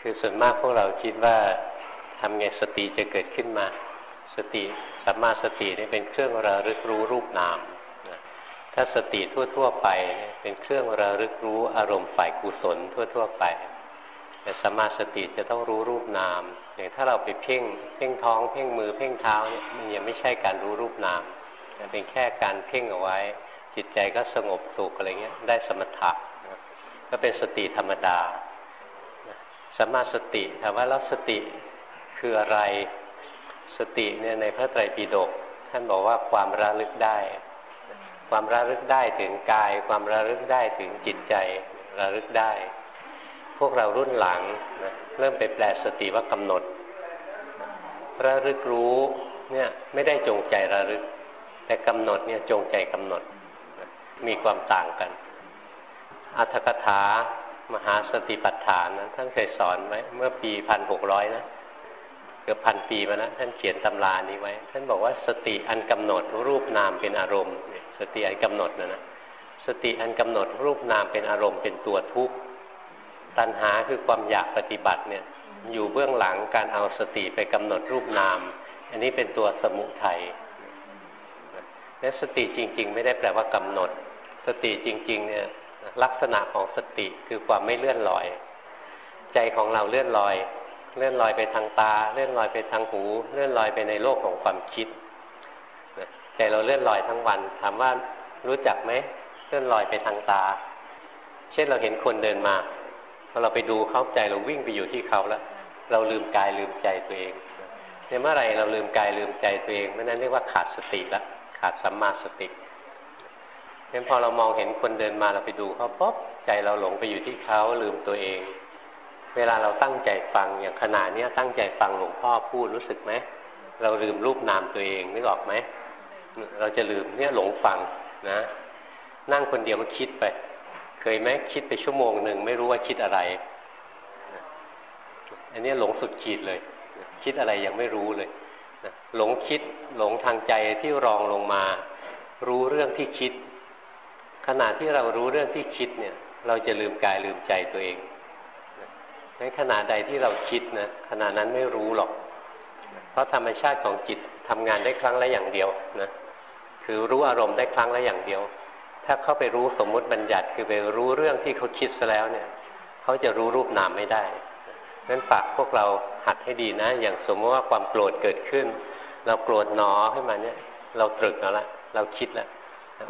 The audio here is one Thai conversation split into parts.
คือส่วนมากพวกเราคิดว่าทำไงสติจะเกิดขึ้นมา สติสัมมาสตินี่เป็นเครื่องระลึกรู้รูปนามถ้าสติทั่ว ๆ ไปเป็นเครื่องระลึกรู้อารมณ์ฝ่ายกุศลทั่ว ๆ ไป แต่สมาสติจะต้องรู้รูปนาม อย่างถ้าเราไปเพ่งเพ่งท้องเพ่งมือเพ่งเท้าเนี่ยมันยังไม่ใช่การรู้รูปนามเป็นแค่การเพ่งเอาไว้ จิตใจก็สงบสุขอะไรเงี้ยได้สมถะก็เป็นสติธรรมดา สมาสติถามว่าแล้วสติคืออะไร สติเนี่ยในพระไตรปิฎกท่านบอกว่าความระลึกได้ ความระลึกได้ถึงกาย ความระลึกได้ถึงจิตใจระลึกได้ พวกเรารุ่นหลังนะเริ่มไปแปลสติว่ากำหนด ระลึกรู้เนี่ยไม่ได้จงใจระลึก แต่กำหนดเนี่ยจงใจกำหนด มีความต่างกัน อัตถกถา มหาสติปัฏฐานนะท่านเคยสอนไว้เมื่อปีพันหกร้อยนะเกือบพันปีมาแล้วท่านเขียนตำรานี้ไว้ ท่านบอกว่าสติอันกำหนดรูปนามเป็นอารมณ์ สติอันกำหนดนะนะสติอันกำหนดรูปนามเป็นอารมณ์เป็นตัวทุกข์ตัณหาคือความอยากปฏิบัติเนี่ยอยู่เบื้องหลังการเอาสติไปกำหนดรูปนาม อันนี้เป็นตัวสมุทัยและสติจริง ๆ ไม่ได้แปลว่ากำหนด สติจริง ๆ เนี่ย ลักษณะของสติคือความไม่เลื่อนลอย ใจของเราเลื่อนลอย เลื่อนลอยไปทางตา เลื่อนลอยไปทางหู เลื่อนลอยไปในโลกของความคิดใจเราเลื่อนลอยทั้งวัน ถามว่ารู้จักไหมเลื่อนลอยไปทางตา เช่นเราเห็นคนเดินมาพอเราไปดูเขาใจเราวิ่งไปอยู่ที่เขาแล้ว เราลืมกายลืมใจตัวเองในเมื่อไรเราลืมกายลืมใจตัวเองเมื่อนั้นเรียกว่าขาดสติละขาดสัมมาสติ เพราะพอเรามองเห็นคนเดินมาเราไปดูเขาป๊บใจเราหลงไปอยู่ที่เขาลืมตัวเอง เวลาเราตั้งใจฟังอย่างขณะนี้ตั้งใจฟังหลวงพ่อพูดรู้สึกไหมเราลืมรูปนามตัวเองนึกออกไหมเราจะลืมเนี่ยหลงฟังนะ นั่งคนเดียวมันคิดไป เคยไหมคิดไปชั่วโมงหนึ่งไม่รู้ว่าคิดอะไร อันนี้หลงสุดขีดเลย คิดอะไรยังไม่รู้เลยหลงคิดหลงทางใจที่รองลงมา รู้เรื่องที่คิด ขณะที่เรารู้เรื่องที่คิดเนี่ย เราจะลืมกายลืมใจตัวเองในขณะใดที่เราคิดนะขณะนั้นไม่รู้หรอก เพราะธรรมชาติของจิตทำงานได้ครั้งละอย่างเดียวนะคือรู้อารมณ์ได้ครั้งละอย่างเดียว ถ้าเข้าไปรู้สมมุติบัญญัติคือไปรู้เรื่องที่เขาคิดซะแล้วเนี่ย เขาจะรู้รูปนามไม่ได้นั้นฝากพวกเราหัดให้ดีนะ อย่างสมมติว่าความโกรธเกิดขึ้น เราโกรธหนอขึ้นมาเนี่ย เราตรึกแล้วละเราคิดแล้ว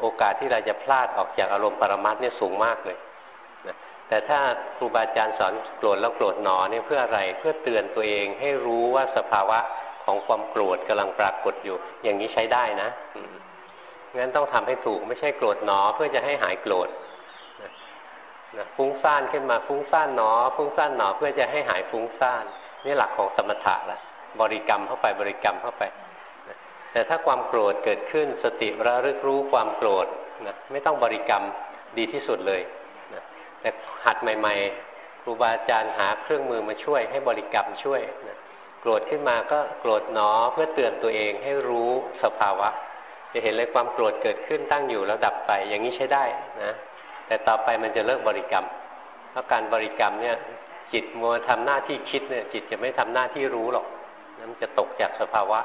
โอกาสที่เราจะพลาดออกจากอารมณ์ปรมัตเนี่ยสูงมากเลยนะแต่ถ้าครูบาอาจารย์สอนโกรธแล้วโกรธหนอเนี่ยเพื่ออะไรเพื่อเตือนตัวเองให้รู้ว่าสภาวะของความโกรธกำลังปรากฏอยู่ อย่างนี้ใช้ได้นะงั้นต้องทำให้ถูกไม่ใช่โกรธหนอเพื่อจะให้หายโกรธนะฟุ้งซ่านขึ้นมาฟุ้งซ่านหนอ ฟุ้งซ่านหนอเพื่อจะให้หายฟุ้งซ่าน นี่หลักของสมถะละบริกรรมเข้าไปบริกรรมเข้าไป แต่ถ้าความโกรธเกิดขึ้นสติระลึกรู้ความโกรธนะไม่ต้องบริกรรมดีที่สุดเลยนะแต่หัดใหม่ ๆ ครูบาอาจารย์หาเครื่องมือมาช่วยให้บริกรรมช่วยนะโกรธขึ้นมาก็โกรธหนอเพื่อเตือนตัวเองให้รู้สภาวะ จะเห็นเลยความโกรธเกิดขึ้นตั้งอยู่แล้วดับไปอย่างนี้ใช้ได้นะแต่ต่อไปมันจะเลิกบริกรรม เพราะการบริกรรมเนี่ยจิตมัวทำหน้าที่คิดเนี่ยจิตจะไม่ทำหน้าที่รู้หรอกนั้นจะตกจากสภาวะ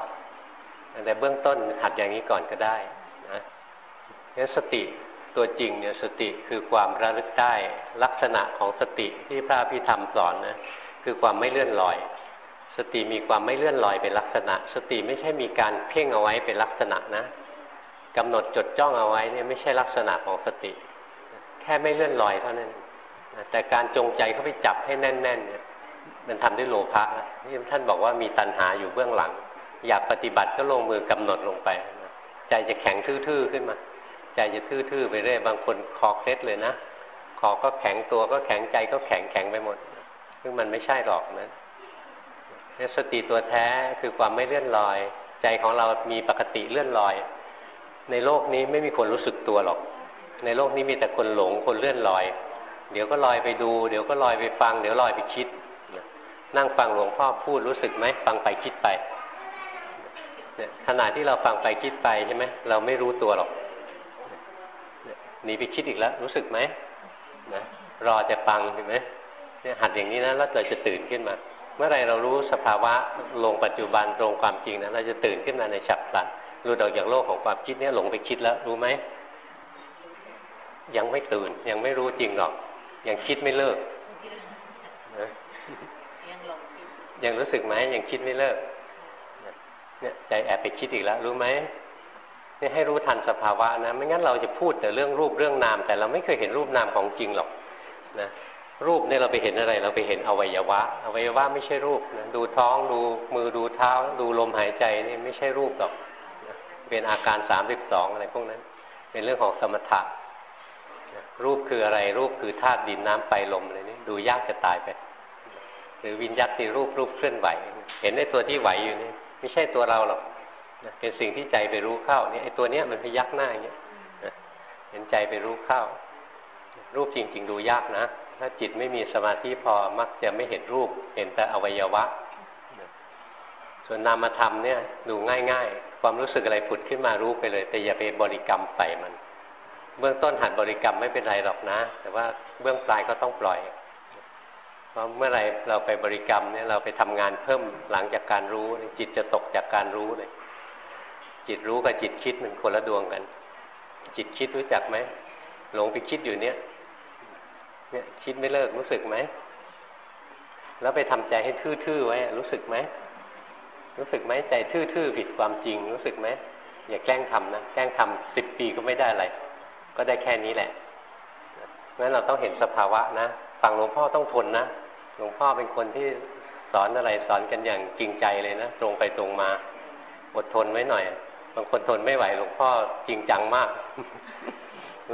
แต่เบื้องต้นหัดอย่างนี้ก่อนก็ได้นะนี่สติตัวจริงเนี่ยสติคือความระลึกได้ลักษณะของสติที่พระพิธรรมสอนนะคือความไม่เลื่อนลอย สติมีความไม่เลื่อนลอยเป็นลักษณะ สติไม่ใช่มีการเพ่งเอาไว้เป็นลักษณะนะกำหนดจดจ้องเอาไว้เนี่ยไม่ใช่ลักษณะของสติ แค่ไม่เลื่อนลอยเท่านั้นแต่การจงใจเข้าไปจับให้แน่นๆเนี่ยมันทำด้วยโลภะที่ท่านบอกว่ามีตัณหาอยู่เบื้องหลัง อยากปฏิบัติก็ลงมือกำหนดลงไป ใจจะแข็งทื่อๆขึ้นมา ใจจะทื่อๆไปเรื่อยบางคนคอเคล็ดเลยนะคอก็แข็งตัวก็แข็งใจก็แข็งแข็งไปหมด ซึ่งมันไม่ใช่หรอกนะสติตัวแท้คือความไม่เลื่อนลอย ใจของเรามีปกติเลื่อนลอย ในโลกนี้ไม่มีคนรู้สึกตัวหรอก ในโลกนี้มีแต่คนหลงคนเลื่อนลอย เดี๋ยวก็ลอยไปดู เดี๋ยวก็ลอยไปฟัง เดี๋ยวลอยไปคิดนั่งฟังหลวงพ่อพูดรู้สึกไหมฟังไปคิดไป ขณะที่เราฟังไปคิดไปใช่ไหมเราไม่รู้ตัวหรอกหนีไปคิดอีกแล้ว รู้สึกไหมนะรอจะฟังเห็นไหมเนี่ยหัดอย่างนี้นะแล้วเราจะตื่นขึ้นมา เมื่อไรเรารู้สภาวะลงปัจจุบันตรงความจริงนะเราจะตื่นขึ้นมาในฉับพลันรู้ออกจากโลกของความคิดเนี่ยหลงไปคิดแล้วรู้ไหมยังไม่ตื่น ยังไม่รู้จริงหรอก ยังคิดไม่เลิกยังรู้สึกไหมยังคิดไม่เลิก เนี่ยใจแอบไปคิดอีกแล้วรู้ไหมนี่ให้รู้ทันสภาวะนะ ไม่งั้นเราจะพูดแต่เรื่องรูปเรื่องนาม แต่เราไม่เคยเห็นรูปนามของจริงหรอกนะรูปเนี่ยเราไปเห็นอะไร เราไปเห็นอวัยวะ อวัยวะไม่ใช่รูปนะดูท้องดูมือดูเท้า ดูลมหายใจนี่ไม่ใช่รูปหรอกเป็นอาการสามสิบสองอะไรพวกนั้น เป็นเรื่องของสมถะรูปคืออะไรรูปคือธาตุดินน้ำไฟลมอะไรนี่ดูยากจะตายไป หรือวิญญาติรูปรูปเคลื่อนไหว เห็นไอ้ตัวที่ไหวอยู่นี่ไม่ใช่ตัวเราหรอกเป็นสิ่งที่ใจไปรู้เข้านี่ไอ้ตัวเนี้ยมันพยักหน้าอย่างเงี้ยเห็นใจไปรู้เข้า รูปจริง ๆ ดูยากนะ ถ้าจิตไม่มีสมาธิพอมักจะไม่เห็นรูป เห็นแต่อวัยวะ ส่วนนามธรรมเนี่ยดูง่าย ๆ ความรู้สึกอะไรผุดขึ้นมารู้ไปเลย แต่อย่าไปบริกรรมใส่มัน เบื้องต้นหัดบริกรรมไม่เป็นไรหรอกนะ แต่ว่าเบื้องปลายก็ต้องปล่อยเพ ราะเมื่อไรเราไปบริกรรมเนี่ยเราไปทำงานเพิ่มหลังจากการรู้จิตจะตกจากการรู้เลย จิตรู้กับจิตคิดมันคนละดวงกัน จิตคิดรู้จักไหมหลงไปคิดอยู่เนี่ย เนี่ยคิดไม่เลิกรู้สึกไหมแล้วไปทำใจให้ทื่อๆไว้รู้สึกไหมรู้สึกไหมใจทื่อๆผิดความจริง รู้สึกไหมอย่าแกล้งทำนะแกล้งทำสิบปีก็ไม่ได้อะไรก็ได้แค่นี้แหละงั้นเราต้องเห็นสภาวะนะ ฝั่งหลวงพ่อต้องทนนะ หลวงพ่อเป็นคนที่สอนอะไรสอนกันอย่างจริงใจเลยนะตรงไปตรงมา อดทนไว้หน่อย บางคนทนไม่ไหวหลวงพ่อจริงจังมาก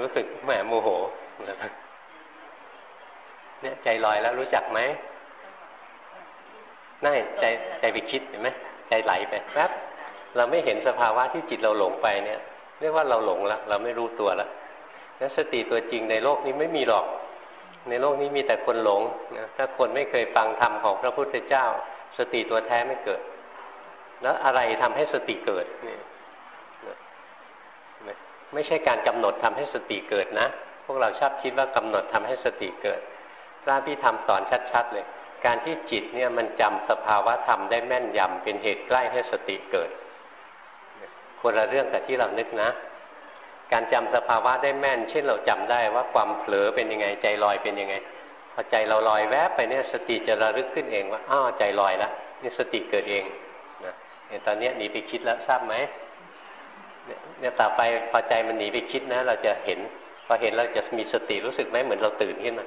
รู้สึกแหมโมโหเนี่ยใจลอยแล้วรู้จักไหมนั่นใจใจไปคิดเห็นไหมใจไหลไปแป๊บเราไม่เห็นสภาวะที่จิตเราหลงไปเนี่ย เรียกว่าเราหลงแล้วเราไม่รู้ตัวแล้วนั้นสติตัวจริงในโลกนี้ไม่มีหรอก ในโลกนี้มีแต่คนหลงนะถ้าคนไม่เคยฟังธรรมของพระพุทธเจ้า สติตัวแท้ไม่เกิด แล้วอะไรทำให้สติเกิดเนี่ยไม่ใช่การกำหนดทำให้สติเกิดนะ พวกเราชอบคิดว่ากำหนดทำให้สติเกิดพระพี่ทำสอนชัด ๆ เลย การที่จิตเนี่ยมันจำสภาวะธรรมได้แม่นยำเป็นเหตุใกล้ให้สติเกิดคนละเรื่องกับที่เรานึกนะ การจำสภาวะได้แม่น เช่นเราจำได้ว่าความเผลอเป็นยังไงใจลอยเป็นยังไงพอใจเราลอยแวบไปเนี่ยสติจะระลึกขึ้นเองว่าอ้าวใจลอยแล้วนี่สติเกิดเองนะเห็นตอนนี้หนีไปคิดแล้วทราบไหมเนี่ยต่อไปพอใจมันหนีไปคิดนะ เราจะเห็น พอเห็นเราจะมีสติรู้สึกไหมเหมือนเราตื่นขึ้นมา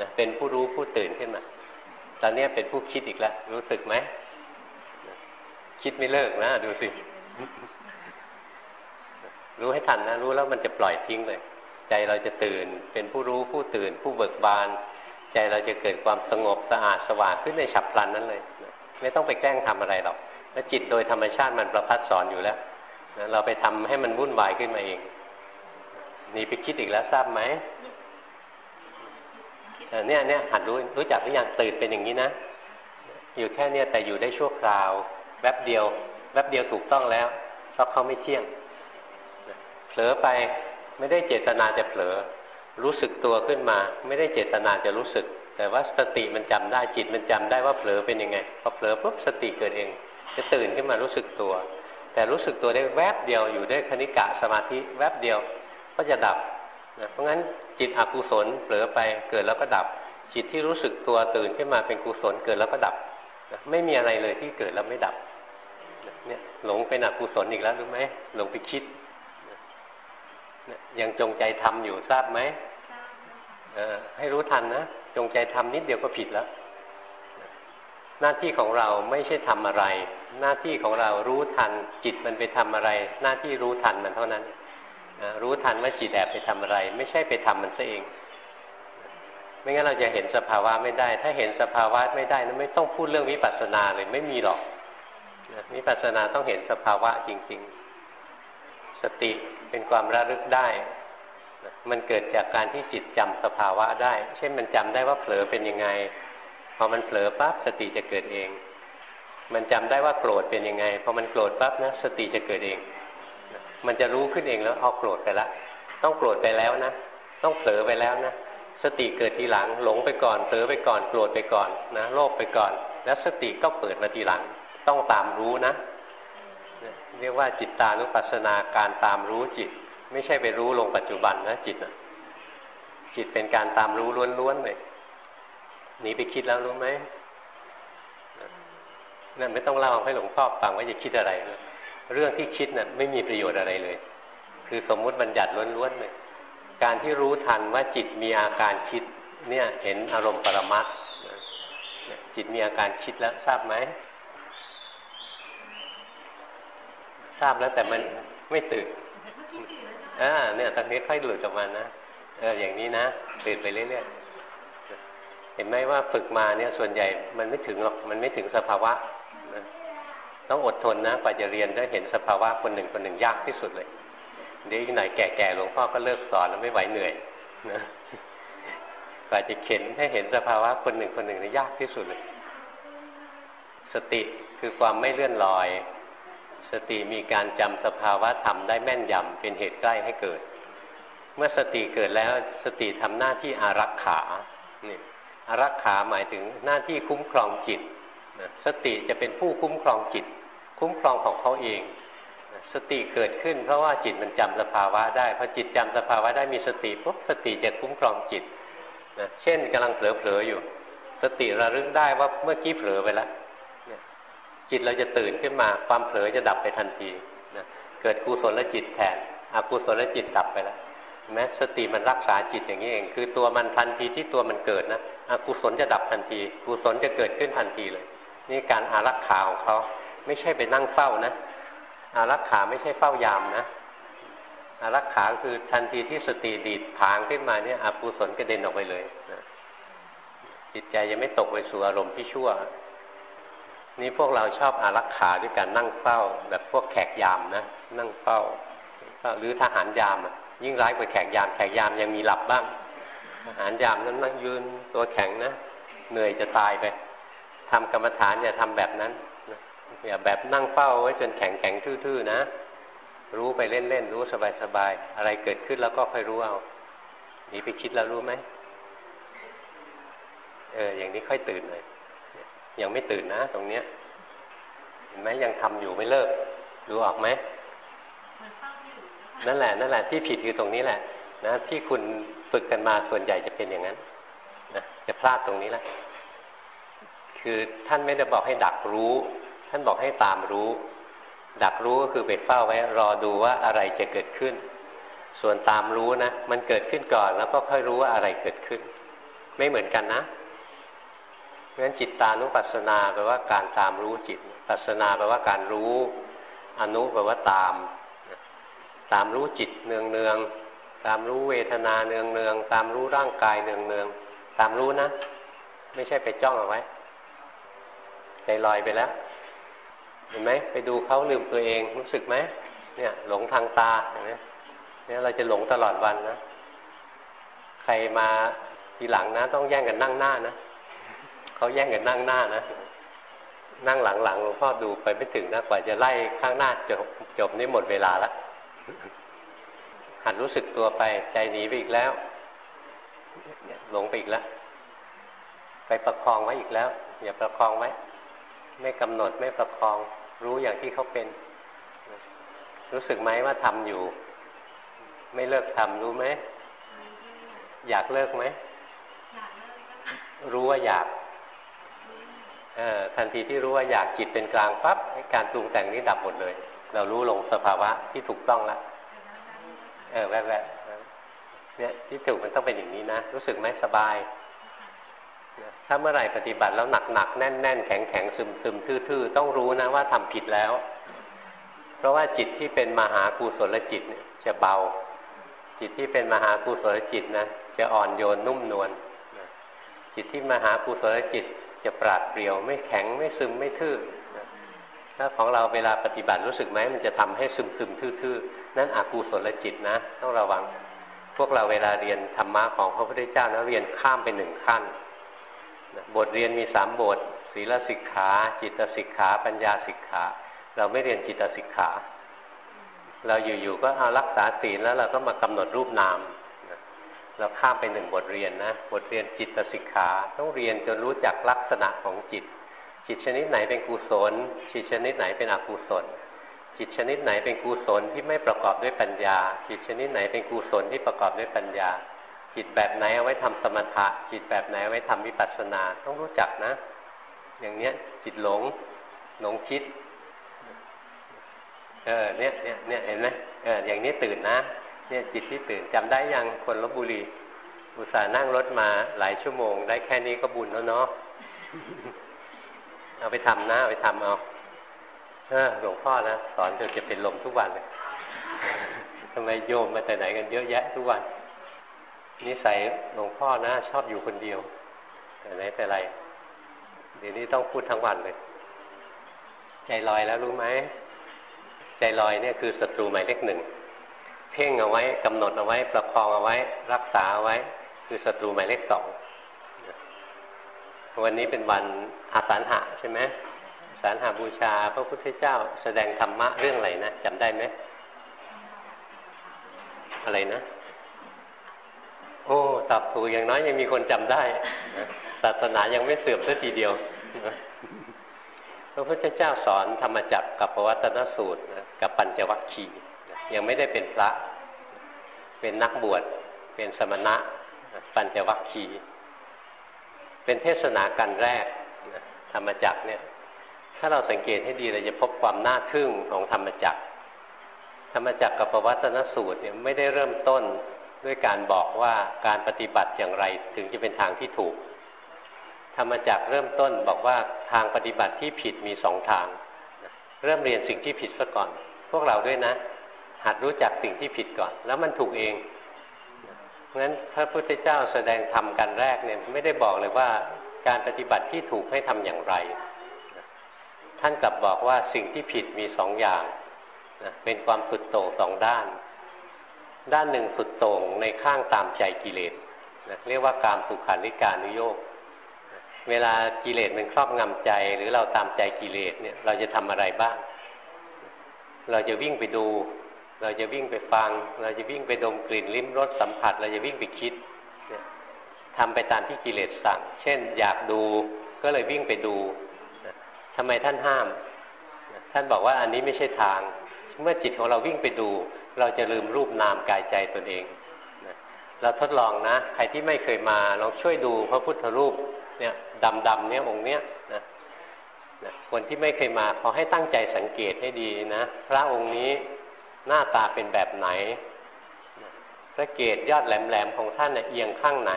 นะเป็นผู้รู้ผู้ตื่นขึ้นมาตอนนี้เป็นผู้คิดอีกแล้วรู้สึกไหมคิดไม่เลิกนะดูสิ รู้ให้ทันนะ รู้แล้วมันจะปล่อยทิ้งเลย ใจเราจะตื่นเป็นผู้รู้ผู้ตื่น ผู้เบิกบาน ใจเราจะเกิดความสงบสะอาดสว่างขึ้นในฉับพลันนั้นเลย ไม่ต้องไปแกล้งทำอะไรหรอกแล้วจิตโดยธรรมชาติมันประพัดสอนอยู่แล้วเราไปทำให้มันวุ่นวายขึ้นมาเองนี่ไปคิดอีกแล้วทราบไหมเนี่ยเนี่ยหัดรู้รู้จักหรือยังตื่นเป็นอย่างนี้นะ อยู่แค่เนี้ยแต่อยู่ได้ชั่วคราว แวบเดียว แวบเดียวถูกต้องแล้วเพราะเขาไม่เที่ยง ผลอไปไม่ได้เจตนาจะเผลอ รู้สึกตัวขึ้นมา ไม่ได้เจตนาจะรู้สึก แต่ว่าสติมันจำได้จิตมันจำได้ว่าเผลอเป็นยังไงพอเผลอปุ๊บสติเกิดเอง จะตื่นขึ้นมารู้สึกตัว แต่รู้สึกตัวได้แวบเดียวอยู่ได้คณิกะสมาธิแวบเดียวก็จะดับนะเพราะงั้นจิตอกุศลเผลอไปเกิดแล้วก็ดับ จิตที่รู้สึกตัวตื่นขึ้นมาเป็นกุศลเกิดแล้วก็ดับนะไม่มีอะไรเลยที่เกิดแล้วไม่ดับเนี่ยหลงเป็นอกุศลอีกแล้วรู้ไหมหลงไปคิด ยังจงใจทำอยู่ทราบไหมให้รู้ทันนะ จงใจทำนิดเดียวก็ผิดแล้ว หน้าที่ของเราไม่ใช่ทำอะไร หน้าที่ของเรารู้ทันจิตมันไปทำอะไร หน้าที่รู้ทันมันเท่านั้นรู้ทันว่าจิตแอบไปทำอะไร ไม่ใช่ไปทำมันซะเอง ไม่งั้นเราจะเห็นสภาวะไม่ได้ ถ้าเห็นสภาวะไม่ได้นั้นไม่ต้องพูดเรื่องวิปัสสนาเลยไม่มีหรอกวิปัสสนาต้องเห็นสภาวะจริง ๆ สติเป็นความระลึกได้ มันเกิดจากการที่จิตจำสภาวะได้ เช่นมันจำได้ว่าเผลอเป็นยังไง พอมันเผลอปั๊บสติจะเกิดเอง มันจำได้ว่าโกรธเป็นยังไง พอมันโกรธปั๊บนะสติจะเกิดเอง มันจะรู้ขึ้นเองแล้วเอาโกรธไปละ ต้องโกรธไปแล้วนะ ต้องเผลอไปแล้วนะ สติเกิดทีหลัง หลงไปก่อน เผลอไปก่อน โกรธไปก่อนนะ โลภไปก่อน แล้วสติก็เปิดมาทีหลัง ต้องตามรู้นะ เรียกว่าจิตตานุปัสสนาการตามรู้จิต ไม่ใช่ไปรู้ลงปัจจุบันนะจิตนะจิตเป็นการตามรู้ล้วนๆเลยหนีไปคิดแล้วรู้ไหมนั่นไม่ต้องเล่าให้หลวงพ่อฟังว่าจะคิดอะไรนะเรื่องที่คิดนะ่ะไม่มีประโยชน์อะไรเลย คือสมมุติบัญญัติล้วนๆเลยการที่รู้ทันว่าจิตมีอาการคิด เนี่ยเห็นอารมณ์ปรมัตจิตมีอาการคิดแล้วทราบไหม ทราบแล้วแต่มันไม่ตื่นอ่าเนี่ยตอนนี้ค่อยหลุดออกมานะเอออย่างนี้นะตื่นไปเรื่อยๆเห็นไหมว่าฝึกมาเนี่ยส่วนใหญ่มันไม่ถึงหรอกมันไม่ถึงสภาวะนะต้องอดทนนะกว่าจะเรียนได้เห็นสภาวะคนหนึ่งคนหนึ่งยากที่สุดเลยเดี๋ยวอีกหน่อยแก่ๆหลวงพ่อก็เลิกสอนแล้วไม่ไหวเหนื่อยนะกว่าจะเข็นให้เห็นสภาวะคนหนึ่งคนหนึ่งนี่ยากที่สุดเลย สติคือความไม่เลื่อนลอย สติมีการจำสภาวะธรรมได้แม่นยำเป็นเหตุใกล้ให้เกิด เมื่อสติเกิดแล้วสติทำหน้าที่อารักขาเนี่ยอารักขาหมายถึงหน้าที่คุ้มครองจิตสติจะเป็นผู้คุ้มครองจิต คุ้มครองของเขาเอง สติเกิดขึ้น เพราะว่าจิตมันจำสภาวะได้พอจิตจำสภาวะได้มีสติปุ๊บสติจะคุ้มครองจิตนะเช่นกำลังเผลอๆอยู่ สติระลึกได้ว่าเมื่อกี้เผลอไปแล้ว จิตเราจะตื่นขึ้นมาความเผลอจะดับไปทันทีนะเกิดกุศลจิตแทนอกุศลจิตดับไปแล้วแม้สติมันรักษาจิตอย่างนี้เอง คือตัวมันทันทีที่ตัวมันเกิดนะอกุศลจะดับทันทีกุศลจะเกิดขึ้นทันทีเลย นี่การอารักขาของเขาไม่ใช่ไปนั่งเฝ้านะ อารักขาไม่ใช่เฝ้ายามนะ อารักขาคือทันทีที่สติดีดผางขึ้นมาเนี่ยอกุศลกระเด็นออกไปเลยนะจิตใจยังไม่ตกไปสู่อารมณ์ที่ชั่ว นี่พวกเราชอบอารักขาด้วยการนั่งเฝ้า แบบพวกแขกยามนะ นั่งเฝ้า หรือทหารยามยิ่งร้ายกว่าแขกยาม แขกยามยังมีหลับบ้างทหารยามนั้นนั่งยืนตัวแข็งนะ เหนื่อยจะตายไปทำกรรมฐานอย่าทำแบบนั้นอย่าแบบนั่งเฝ้าไว้จนแข็งแข็งทื่อๆนะ รู้ไปเล่นๆรู้สบายๆอะไรเกิดขึ้นแล้วก็ค่อยรู้เอาหนีไปคิดแล้วรู้ไหมเอออย่างนี้ค่อยตื่นเลย ยังไม่ตื่นนะ ตรงเนี้ย เห็นไหมยังทำอยู่ไม่เลิกดูออกไหมนั่นแหละนั่นแหละที่ผิดคือตรงนี้แหละ นะที่คุณฝึกกันมาส่วนใหญ่จะเป็นอย่างนั้นนะจะพลาดตรงนี้แหละคือท่านไม่ได้บอกให้ดักรู้ ท่านบอกให้ตามรู้ ดักรู้ก็คือไปเฝ้าไว้ รอดูว่าอะไรจะเกิดขึ้น ส่วนตามรู้นะมันเกิดขึ้นก่อนแล้วก็ค่อยรู้ว่าอะไรเกิดขึ้น ไม่เหมือนกันนะ งั้นจิตตานุปัสสนาแปลว่าการตามรู้จิต ปัสสนาแปลว่าการรู้ อนุแปลว่าตาม ตามรู้จิตเนืองเนืองตามรู้เวทนาเนืองเนืองตามรู้ร่างกายเนืองเนืองตามรู้นะ ไม่ใช่ไปจ้องเอาไว้ใจลอยไปแล้ว เห็นไหมไปดูเขาลืมตัวเองรู้สึกไหมเนี่ย หลงทางตาเห็นไหมเนี่ยเราจะหลงตลอดวันนะ ใครมาทีหลังนะ ต้องแย่งกันนั่งหน้านะ เขาแย่งกันนั่งหน้านะ นั่งหลังๆหลวงพ่อดูไปไม่ถึงนะกว่าจะไล่ข้างหน้าจบจบนี่หมดเวลาละหันรู้สึกตัวไปใจหนีไปอีกแล้วหลงไปอีกแล้ว ไปประคองไว้อีกแล้ว อย่าประคองไว้ ไม่กำหนดไม่ประคอง รู้อย่างที่เขาเป็น รู้สึกไหมว่าทำอยู่ ไม่เลิกทำรู้ไหมอยากเลิกไหมรู้ว่าอยาก ทันทีที่รู้ว่าอยากจิตเป็นกลางปั๊บการปรุงแต่งนี้ดับหมดเลย เรารู้ลงสภาวะที่ถูกต้องแล้วเออแวบๆเนี่ยที่ถูกมันต้องเป็นอย่างนี้นะ รู้สึกไหมสบาย ถ้าเมื่อไหร่ปฏิบัติแล้วหนักๆแน่นๆแข็งๆซึมๆทื่อๆ ต้องรู้นะว่าทำผิดแล้ว เพราะว่าจิตที่เป็นมหากุศลจิตเนี่ย จะเบา จิตที่เป็นมหากุศลจิตนะจะอ่อนโยนนุ่มนวลจิตที่มหากุศลจิต จะปราดเปรียว ไม่แข็งไม่ซึมไม่ทื่อถ้าของเราเวลาปฏิบัติรู้สึกไหมมันจะทำให้ซึมซึมทื่อๆนั่นอกุศลจิตนะ ต้องระวัง พวกเราเวลาเรียนธรรมะของพระพุทธเจ้านะเรียนข้ามไปหนึ่งขั้นบทเรียนมีสามบท ศีลสิกขา จิตสิกขา ปัญญาสิกขา เราไม่เรียนจิตสิกขา เราอยู่ๆก็เอารักษาศีลแล้วเราก็มากำหนดรูปนาม เราข้ามไปหนึ่งบทเรียนนะ บทเรียนจิตสิกขาต้องเรียนจนรู้จักลักษณะของจิต จิตชนิดไหนเป็นกุศล จิตชนิดไหนเป็นอกุศล จิตชนิดไหนเป็นกุศลที่ไม่ประกอบด้วยปัญญา จิตชนิดไหนเป็นกุศลที่ประกอบด้วยปัญญา จิตแบบไหนเอาไว้ทำสมถะ จิตแบบไหนเอาไว้ทำวิปัสสนา ต้องรู้จักนะ อย่างเนี้ยจิตหลงหลงคิด เออ เนี่ยเนี่ยเนี่ยเห็นไหมเออ อย่างนี้ตื่นนะ เนี่ยจิตที่ตื่นจำได้ยังคนลบบุรี อุตส่าห์นั่งรถมาหลายชั่วโมง ได้แค่นี้ก็บุญแล้วเนาะเอาไปทำนะเอาไปทำเอาเออหลวงพ่อนะสอนจนจะเป็นลมทุกวันเลยทำไมโยมมาแต่ไหนกันเยอะแยะทุกวันนิสัยหลวงพ่อนะ ชอบอยู่คนเดียว แต่ไหนแต่ไรเดี๋ยวนี้ต้องพูดทั้งวันเลย ใจลอยแล้วรู้ไหม ใจลอยเนี่ยคือศัตรูหมายเลขหนึ่ง เพ่งเอาไว้กำหนดเอาไว้ ประคองเอาไว้ รักษาเอาไว้ คือศัตรูหมายเลขสองวันนี้เป็นวันอาสาฬหะใช่ไหมสารหาบูชา พระพุทธเจ้าแสดงธรรมะเรื่องอะไรนะจำได้ไหมอะไรนะ โอ้ตอบถูกอย่างน้อยยังมีคนจำได้ศาสนายังไม่เสื่อมสักทีเดียวพระพุทธเจ้าสอนธรรมจักรกับปวัตนสูตรกับปัญจวัคคีย์ ยังไม่ได้เป็นพระ เป็นนักบวช เป็นสมณะ ปัญจวัคคีย์เป็นเทศนาการแรกธรรมจักเนี่ย ถ้าเราสังเกตให้ดีเราจะพบความน่าทึ่งของธรรมจักรธรรมจักรกับปวัตนสูตรเนี่ยไม่ได้เริ่มต้นด้วยการบอกว่าการปฏิบัติอย่างไรถึงจะเป็นทางที่ถูก ธรรมจักรเริ่มต้นบอกว่าทางปฏิบัติที่ผิดมีสองทาง เริ่มเรียนสิ่งที่ผิดซะก่อน พวกเราด้วยนะ หัดรู้จักสิ่งที่ผิดก่อน แล้วมันถูกเองเพราะงั้นพระพุทธเจ้าแสดงธรรมกันแรกเนี่ยไม่ได้บอกเลยว่าการปฏิบัติที่ถูกให้ทำอย่างไร ท่านกลับบอกว่าสิ่งที่ผิดมีสองอย่างนะเป็นความสุดโต่งสองด้าน ด้านหนึ่งสุดโต่งในข้างตามใจกิเลสนะเรียกว่าการสุขาริการุโยกเวลากิเลสมันครอบงำใจ หรือเราตามใจกิเลสเนี่ยเราจะทำอะไรบ้าง เราจะวิ่งไปดู เราจะวิ่งไปฟัง เราจะวิ่งไปดมกลิ่นลิ้มรสสัมผัส เราจะวิ่งไปคิดเนี่ยทำไปตามที่กิเลสสั่ง เช่น อยากดูก็เลยวิ่งไปดูทำไมท่านห้าม ท่านบอกว่าอันนี้ไม่ใช่ทาง เมื่อจิตของเราวิ่งไปดู เราจะลืมรูปนามกายใจตนเอง เราทดลองนะ ใครที่ไม่เคยมาลองช่วยดูพระพุทธรูปเนี่ยดำๆเนี่ยองค์เนี้ยนะคนที่ไม่เคยมาขอให้ตั้งใจสังเกตให้ดีนะ พระองค์นี้ หน้าตาเป็นแบบไหนพระเกศยอดแหลมๆของท่านเอียงข้างไหน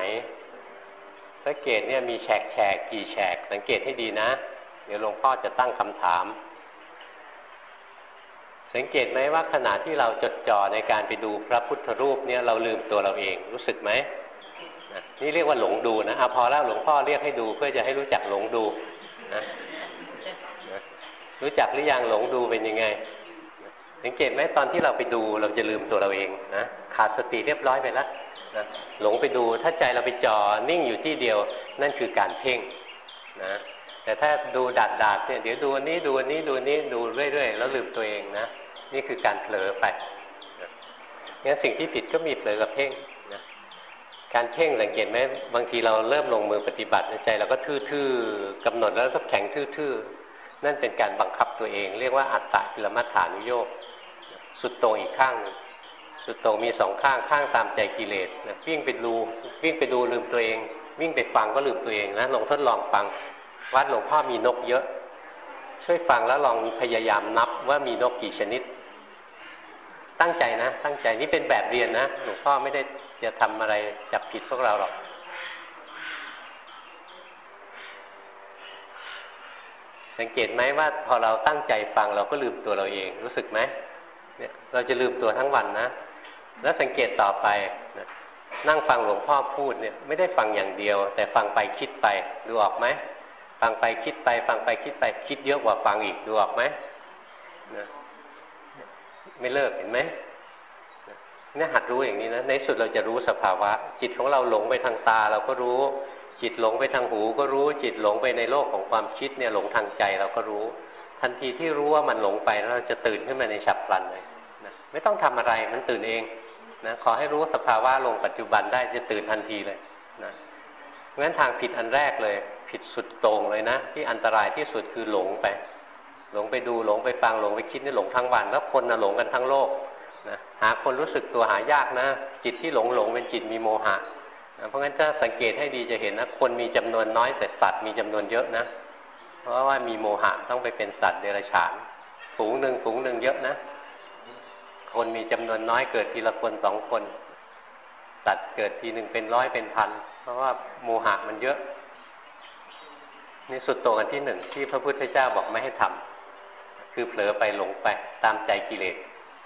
พระเกศเนี่ยมีแฉกแฉกกี่แฉก สังเกตให้ดีนะ เดี๋ยวหลวงพ่อจะตั้งคำถาม สังเกตไหมว่าขณะที่เราจดจ่อในการไปดูพระพุทธรูปเนี่ยเราลืมตัวเราเองรู้สึกไหมนี่เรียกว่าหลงดูนะอะพอแล้วหลวงพ่อเรียกให้ดูเพื่อจะให้รู้จักหลงดูนะรู้จักหรือยังหลงดูเป็นยังไง สังเกตไหมตอนที่เราไปดูเราจะลืมตัวเราเองนะขาดสติเรียบร้อยไปแล้วนะหลงไปดูถ้าใจเราไปจ่อนิ่งอยู่ที่เดียวนั่นคือการเพ่งนะแต่ถ้าดูดาดดาดเนี่ยเดี๋ยวดูอันนี้ดูอันนี้ดูนี้ดูเรื่อยๆแล้วลืมตัวเองนะนี่คือการเผลอไปงั้นสิ่งที่ผิดก็มีเผลอกับเพ่งนะการเพ่งสังเกตไหมบางทีเราเริ่มลงมือปฏิบัติใใจเราก็ทื่อๆกำหนดแล้วก็แข็งทื่อๆนั่นเป็นการบังคับตัวเอง เรียกว่าอัตตะกิลมัฏฐานุโยก สุดโต่งอีกข้าง สุดโต่งมีสองข้างข้างตามใจกิเลสนะวิ่งไปดูวิ่งไปดูลืมตัวเอง วิ่งไปฟังก็ลืมตัวเองนะลองทดลองฟังวัดหลวงพ่อมีนกเยอะ ช่วยฟังแล้วลองพยายามนับว่ามีนกกี่ชนิด ตั้งใจนะ ตั้งใจนี่เป็นแบบเรียนนะหลวงพ่อไม่ได้จะทำอะไรจับผิดพวกเราหรอกสังเกตไหมว่าพอเราตั้งใจฟังเราก็ลืมตัวเราเองรู้สึกไหม เนี่ยเราจะลืมตัวทั้งวันนะ แล้วสังเกตต่อไปนะนั่งฟังหลวงพ่อพูดเนี่ยไม่ได้ฟังอย่างเดียว แต่ฟังไปคิดไปดูออกไหมฟังไปคิดไป ฟังไปคิดไปคิดเยอะกว่าฟังอีกดูออกไหมนะไม่เลิกเห็นไหมเนี่ยหัดรู้อย่างนี้นะในสุดเราจะรู้สภาวะ จิตของเราหลงไปทางตาเราก็รู้ จิตหลงไปทางหูก็รู้ จิตหลงไปในโลกของความคิดเนี่ยหลงทางใจเราก็รู้ ทันทีที่รู้ว่ามันหลงไปแล้วเราจะตื่นขึ้นมาในฉับพลันเลยนะไม่ต้องทำอะไรมันตื่นเองนะขอให้รู้สภาวะลงปัจจุบันได้จะตื่นทันทีเลยนะเพราะฉะนั้นทางผิดอันแรกเลย ผิดสุดต่งเลยนะ ที่อันตรายที่สุดคือหลงไป หลงไปดูหลงไปฟังหลงไปคิดนี่หลงทั้งวัน แล้วคนนะหลงกันทั้งโลกนะหาคนรู้สึกตัวหายากนะ จิตที่หลงหลงเป็นจิตมีโมหะนะเพราะงั้นถ้าสังเกตให้ดีจะเห็นนะคนมีจำนวนน้อยแต่สัตว์มีจำนวนเยอะนะ ราะว่ามีโมหะต้องไปเป็นสัตว์เดรัจฉานฝูงหนึ่งฝูงหนึ่งเยอะนะ คนมีจำนวนน้อยเกิดทีละคนสองคน สัตว์เกิดทีหนึ่งเป็นร้อยเป็นพัน เพราะว่าโมหะมันเยอะ นี่สุดโต่งอันที่หนึ่งที่พระพุทธเจ้าบอกไม่ให้ทำคือเผลอไปหลงไปตามใจกิเลส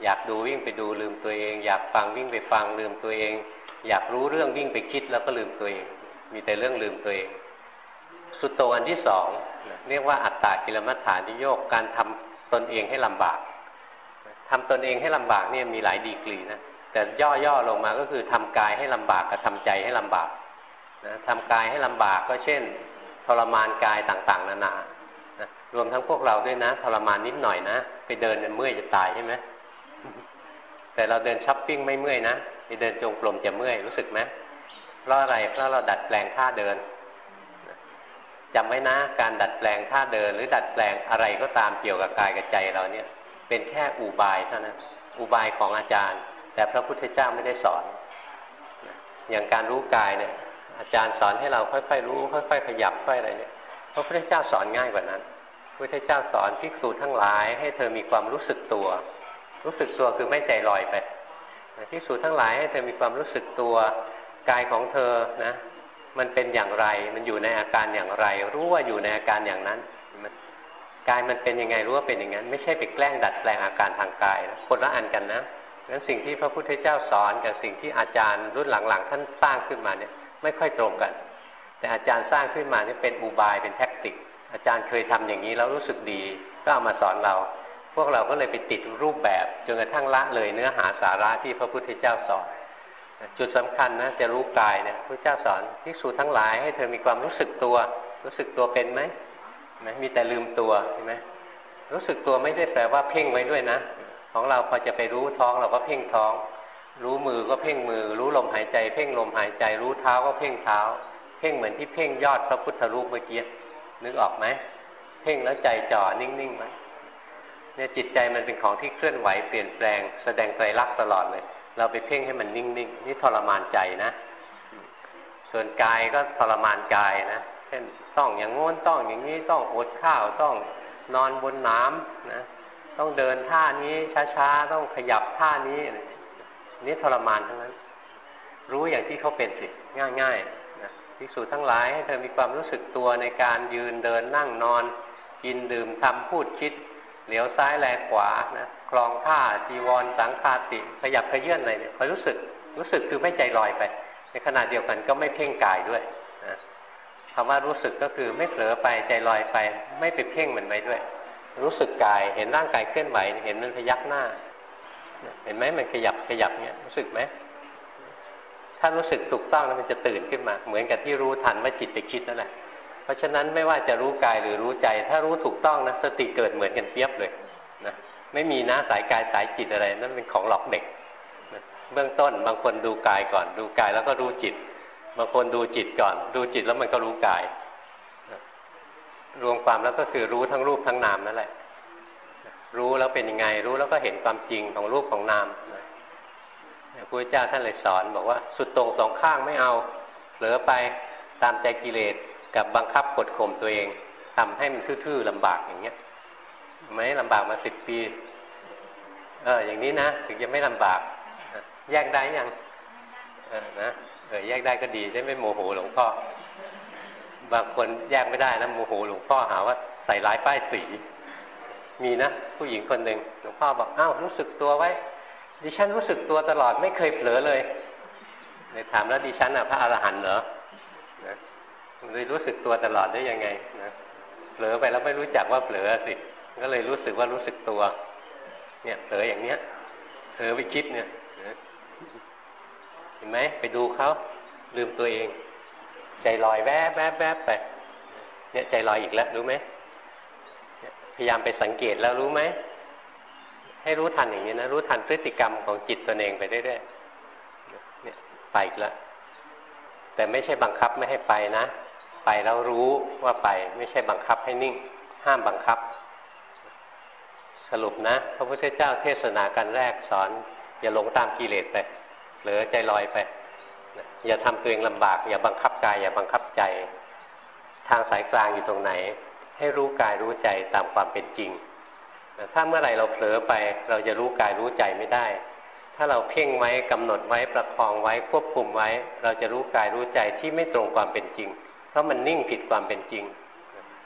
อยากดูวิ่งไปดูลืมตัวเอง อยากฟังวิ่งไปฟังลืมตัวเอง อยากรู้เรื่องวิ่งไปคิดแล้วก็ลืมตัวเอง มีแต่เรื่องลืมตัวเอง สุดโต่งอันที่สองเรียกว่าอัตตากิลมัฏฐานิโยกการทำตนเองให้ลำบากทำตนเองให้ลำบากเนี่ยมีหลายดีกรีนะแต่ย่อๆลงมาก็คือทำกายให้ลำบากกับทำใจให้ลำบากนะทำกายให้ลำบากก็เช่น ทรมานกายต่างๆ นานานะรวมทั้งพวกเราด้วยนะ ทรมานนิดหน่อยนะไปเดินเมื่อยจะตายใช่ไหมแต่เราเดินช้อปปิ้งไม่เมื่อยนะไปเดินจงกรมจะเมื่อยรู้สึกไหมเพราะอะไรเพราะเราดัดแปลงท่าเดิน จำไว้นะการดัดแปลงท่าเดิน หรือดัดแปลงอะไรก็ตามเกี่ยวกับกายกับใจเราเนี่ย เป็นแค่อุบายเท่านั้นอุบายของอาจารย์ แต่พระพุทธเจ้าไม่ได้สอน อย่างการรู้กายเนี่ย อาจารย์สอนให้เราค่อยๆรู้ ค่อย ๆ ขยับค่อยอะไรเนี่ยพระพุทธเจ้าสอนง่ายกว่านั้นพระพุทธเจ้าสอนภิกษุทั้งหลาย ให้เธอมีความรู้สึกตัว รู้สึกตัวคือไม่ใจลอยไปภิกษุทั้งหลายให้เธอมีความรู้สึกตัวกายของเธอนะ มันเป็นอย่างไร มันอยู่ในอาการอย่างไร รู้ว่าอยู่ในอาการอย่างนั้นกายมันเป็นยังไงรู้ว่าเป็นอย่างนั้น ไม่ใช่ไปแกล้งดัดแปลงอาการทางกายนะคนละอันกันนะงั้นสิ่งที่พระพุทธเจ้าสอนกับสิ่งที่อาจารย์รุ่นหลังๆ ท่านสร้างขึ้นมาเนี่ย ไม่ค่อยตรงกัน แต่อาจารย์สร้างขึ้นมานี่เป็นอุบายเป็นแท็กติก อาจารย์เคยทำอย่างนี้แล้วรู้สึกดี ก็เอามาสอนเรา พวกเราก็เลยไปติดรูปแบบจนกระทั่งละเลยเนื้อหาสาระที่พระพุทธเจ้าสอน จุดสำคัญนะจะรู้กายเนี่ยพระเจ้าสอนภิกษุทั้งหลายให้เธอมีความรู้สึกตัว รู้สึกตัวเป็นไหมไหมมีแต่ลืมตัวใช่ไหมรู้สึกตัวไม่ได้แปลว่าเพ่งไว้ด้วยนะ ของเราพอจะไปรู้ท้องเราก็เพ่งท้อง รู้มือก็เพ่งมือ รู้ลมหายใจ เพ่งลมหายใจ รู้เท้าก็เพ่งเท้า เพ่งเหมือนที่เพ่งยอดพระพุทธรูปเมื่อกี้นึกออกไหมเพ่งแล้วใจจ่อนิ่งๆไหมเนี่ยจิตใจมันเป็นของที่เคลื่อนไหวเปลี่ยนแปลง แสดงไตรลักษณ์ตลอดเลย เราไปเพ่งให้มันนิ่งๆนนี่ทรมานใจนะ ส่วนกายก็ทรมานกายนะเช่นต้องอย่างงน้นต้องอย่างนี้ต้องอดข้าวต้องนอนบนน้ำนะต้องเดินท่านี้ช้าๆต้องขยับท่านี้นี่ทรมานทั้งนั้น รู้อย่างที่เขาเป็นสิง่ายๆนะภิกษุทั้งหลายให้เธอมีความรู้สึกตัวในการยืนเดินนั่งนอน กินดื่มทำพูดคิด เหลียวซ้ายแลขวานะคลองผ้าจีวรสังคาติขยับขยื่นอะไรเนี่ยคอยรู้สึกรู้สึกคือไม่ใจลอยไป ในขณะเดียวกันก็ไม่เพ่งกายด้วยนะคำว่ารู้สึกก็คือไม่เผลอไปใจลอยไป ไม่ไปเพ่งมันไปด้วย รู้สึกกายเห็นร่างกายเคลื่อนไหวเห็นมันพยักหน้า เห็นไหมมันขยับขยับเนี่ยรู้สึกไหมถ้ารู้สึกถูกต้องแล้วมันจะตื่นขึ้นมา เหมือนกับที่รู้ทันว่าจิตไปคิดนั่นแหละ เพราะฉะนั้นไม่ว่าจะรู้กายหรือรู้ใจ ถ้ารู้ถูกต้องนะสติเกิดเหมือนกันเปียบเลยนะไม่มีนะสายกายสายจิตอะไรนั่นเป็นของหลอกเด็กเบื้องต้นบางคนดูกายก่อน ดูกายแล้วก็รู้จิต บางคนดูจิตก่อน ดูจิตแล้วมันก็รู้กายรวมความแล้วก็คือรู้ทั้งรูปทั้งนามนั่นแหละ รู้แล้วเป็นยังไง รู้แล้วก็เห็นความจริงของรูปของนามพระพุทธเจ้าท่านเลยสอนบอกว่า สุดตรงสองข้างไม่เอาเผลอไปตามใจกิเลส กับบังคับกดข่มตัวเองทำให้มันทื่อๆลำบากอย่างเงี้ยไม่ลำบากมาสิบปี เอออย่างนี้นะถึงจะไม่ลำบากแยกได้ยังเออนะเออแยกได้ก็ดีได้ไม่โมโหหลวงพ่อบางคนแยกไม่ได้นะโมโหหลวงพ่อหาว่าใส่ร้ายป้ายสี มีนะผู้หญิงคนหนึ่งหลวงพ่อบอกอ้าวรู้สึกตัวไว้ ดิฉันรู้สึกตัวตลอดไม่เคยเผลอเลยเลยถามแล้วดิฉันอะพระอรหันต์เหรอ เลยรู้สึกตัวตลอดได้ยังไงนะเผลอไปแล้วไม่รู้จักว่าเผลอสิ ก็เลยรู้สึกว่ารู้สึกตัว เนี่ยเผลออย่างเนี้ยเผลอไปคิดเนี่ยเห็นไหมไปดูเขาลืมตัวเอง ใจลอยแวบแวบแวบไปเนี่ยใจลอยอีกแล้วรู้ไหมพยายามไปสังเกตแล้วรู้ไหมให้รู้ทันอย่างนี้นะรู้ทันพฤติกรรมของจิตตัวเองไปเรื่อยๆไปอีกแล้วแต่ไม่ใช่บังคับไม่ให้ไปนะ ไปแล้วรู้ว่าไปไม่ใช่บังคับให้นิ่ง ห้ามบังคับ สรุปนะ พระพุทธเจ้าเทศนาการแรกสอน อย่าหลงตามกิเลสไปหรือใจลอยไป อย่าทำตัวเองลำบาก อย่าบังคับกาย อย่าบังคับใจ ทางสายกลางอยู่ตรงไหน ให้รู้กายรู้ใจตามความเป็นจริงถ้าเมื่อไหร่เราเผลอไป เราจะรู้กายรู้ใจไม่ได้ ถ้าเราเพ่งไว้กำหนดไว้ประคองไว้ควบคุมไว้ เราจะรู้กายรู้ใจที่ไม่ตรงความเป็นจริง เพราะมันนิ่งผิดความเป็นจริง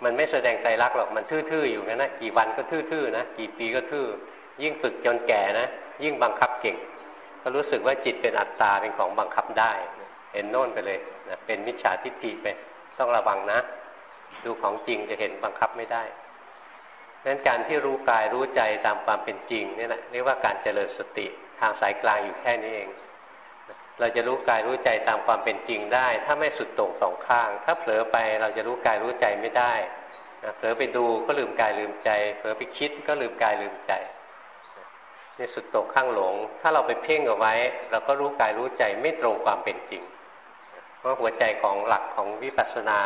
มันไม่แสดงใจรักหรอกมันทื่อๆอยู่งั้นนะกี่วันก็ทื่อๆนะกี่ปีก็ทื่อยิ่งฝึกจนแก่นะยิ่งบังคับเก่ง ก็รู้สึกว่าจิตเป็นอัตตาเป็นของบังคับได้เห็นโน่นไปเลยนะเป็นมิจฉาทิฏฐิไปต้องระวังนะ ดูของจริงจะเห็นบังคับไม่ได้นั้นการที่รู้กายรู้ใจตามความเป็นจริงนี่แหละเรียกว่าการเจริญสติทางสายกลางอยู่แค่นี้เอง เราจะรู้กายรู้ใจตามความเป็นจริงได้ ถ้าไม่สุดโต่งสองข้าง ถ้าเผลอไปเราจะรู้กายรู้ใจไม่ได้เผลอไปดูก็ลืมกายลืมใจ เผลอไปคิดก็ลืมกายลืมใจนี่สุดโต่งข้างหลง ถ้าเราไปเพ่งเอาไว้ เราก็รู้กายรู้ใจไม่ตรงความเป็นจริง เพราะหัวใจของหลักของวิปัสสนา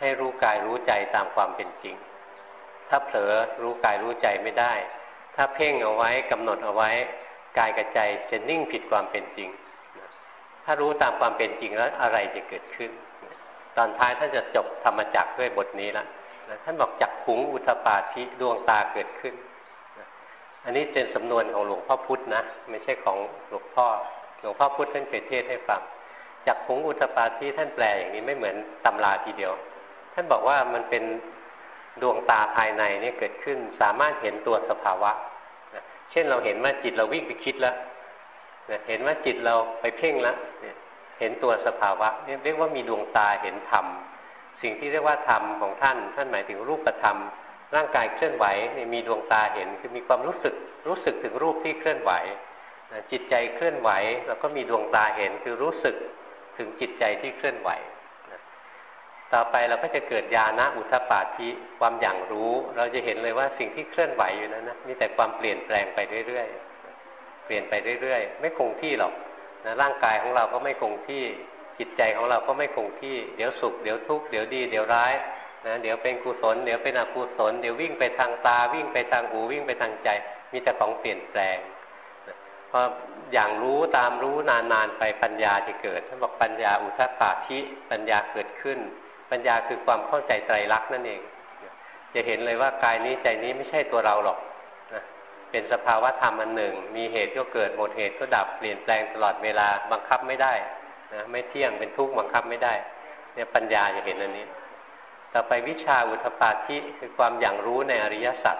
ให้รู้กายรู้ใจตามความเป็นจริง ถ้าเผลอรู้กายรู้ใจไม่ได้ ถ้าเพ่งเอาไว้กำหนดเอาไว้ กายกับใจจะนิ่งผิดความเป็นจริง ถ้ารู้ตามความเป็นจริงแล้วอะไรจะเกิดขึ้น ตอนท้ายท่านจะจบธรรมจักด้วยบทนี้ละท่านบอกจักขุงอุทปาธิดวงตาเกิดขึ้น อันนี้เป็นสำนวนของหลวงพ่อพุธนะ ไม่ใช่ของหลวงพ่อ หลวงพ่อพุธท่านเคยเทศให้ฟังจักขุงอุทปาธิท่านแปลอย่างนี้ไม่เหมือนตำราทีเดียว ท่านบอกว่ามันเป็นดวงตาภายในนี่เกิดขึ้น สามารถเห็นตัวสภาวะนะเช่นเราเห็นว่าจิตเราวิ่งไปคิดแล้ว เห็นว่าจิตเราไปเพ่งแล้วเห็นตัวสภาวะเรียกว่ามีดวงตาเห็นธรรม สิ่งที่เรียกว่าธรรมของท่าน ท่านหมายถึงรูปธรรม ร่างกายเคลื่อนไหวมีดวงตาเห็นคือมีความรู้สึกรู้สึกถึงรูปที่เคลื่อนไหว จิตใจเคลื่อนไหวแล้วก็มีดวงตาเห็นคือรู้สึกถึงจิตใจที่เคลื่อนไหวต่อไปเราก็จะเกิดญาณอุทปาธิความอย่างรู้ เราจะเห็นเลยว่าสิ่งที่เคลื่อนไหวอยู่นั้นนะมีแต่ความเปลี่ยนแปลงไปเรื่อยๆ ปลี่ยนไปเรื่อยๆ ไม่คงที่หรอกนะร่างกายของเราก็ไม่คงที่จิตใจของเราก็ไม่คงที่ เดี๋ยวสุขเดี๋ยวทุกข์เดี๋ยวดีเดี๋ยวร้ายนะเดี๋ยวเป็นกุศลเดี๋ยวเป็นอกุศลเดี๋ยววิ่งไปทางตาวิ่งไปทางหูวิ่งไปทางใจ มีแต่ของเปลี่ยนแปลงพออย่างรู้ตามรู้นานๆไปปัญญาจะเกิดท่านบอกปัญญาอุทปาธิปัญญาเกิดขึ้น ปัญญาคือความเข้าใจไตรลักษณ์นั่นเอง จะเห็นเลยว่ากายนี้ใจนี้ไม่ใช่ตัวเราหรอก เป็นสภาวะธรรมอันหนึ่ง มีเหตุก็เกิดหมดเหตุก็ดับเปลี่ยนแปลงตลอดเวลาบังคับไม่ได้นะไม่เที่ยงเป็นทุกข์บังคับไม่ได้เนี่ยปัญญาจะเห็นอันนี้ ต่อไปวิชาอุทปาธิคือความอย่างรู้ในอริยสัจ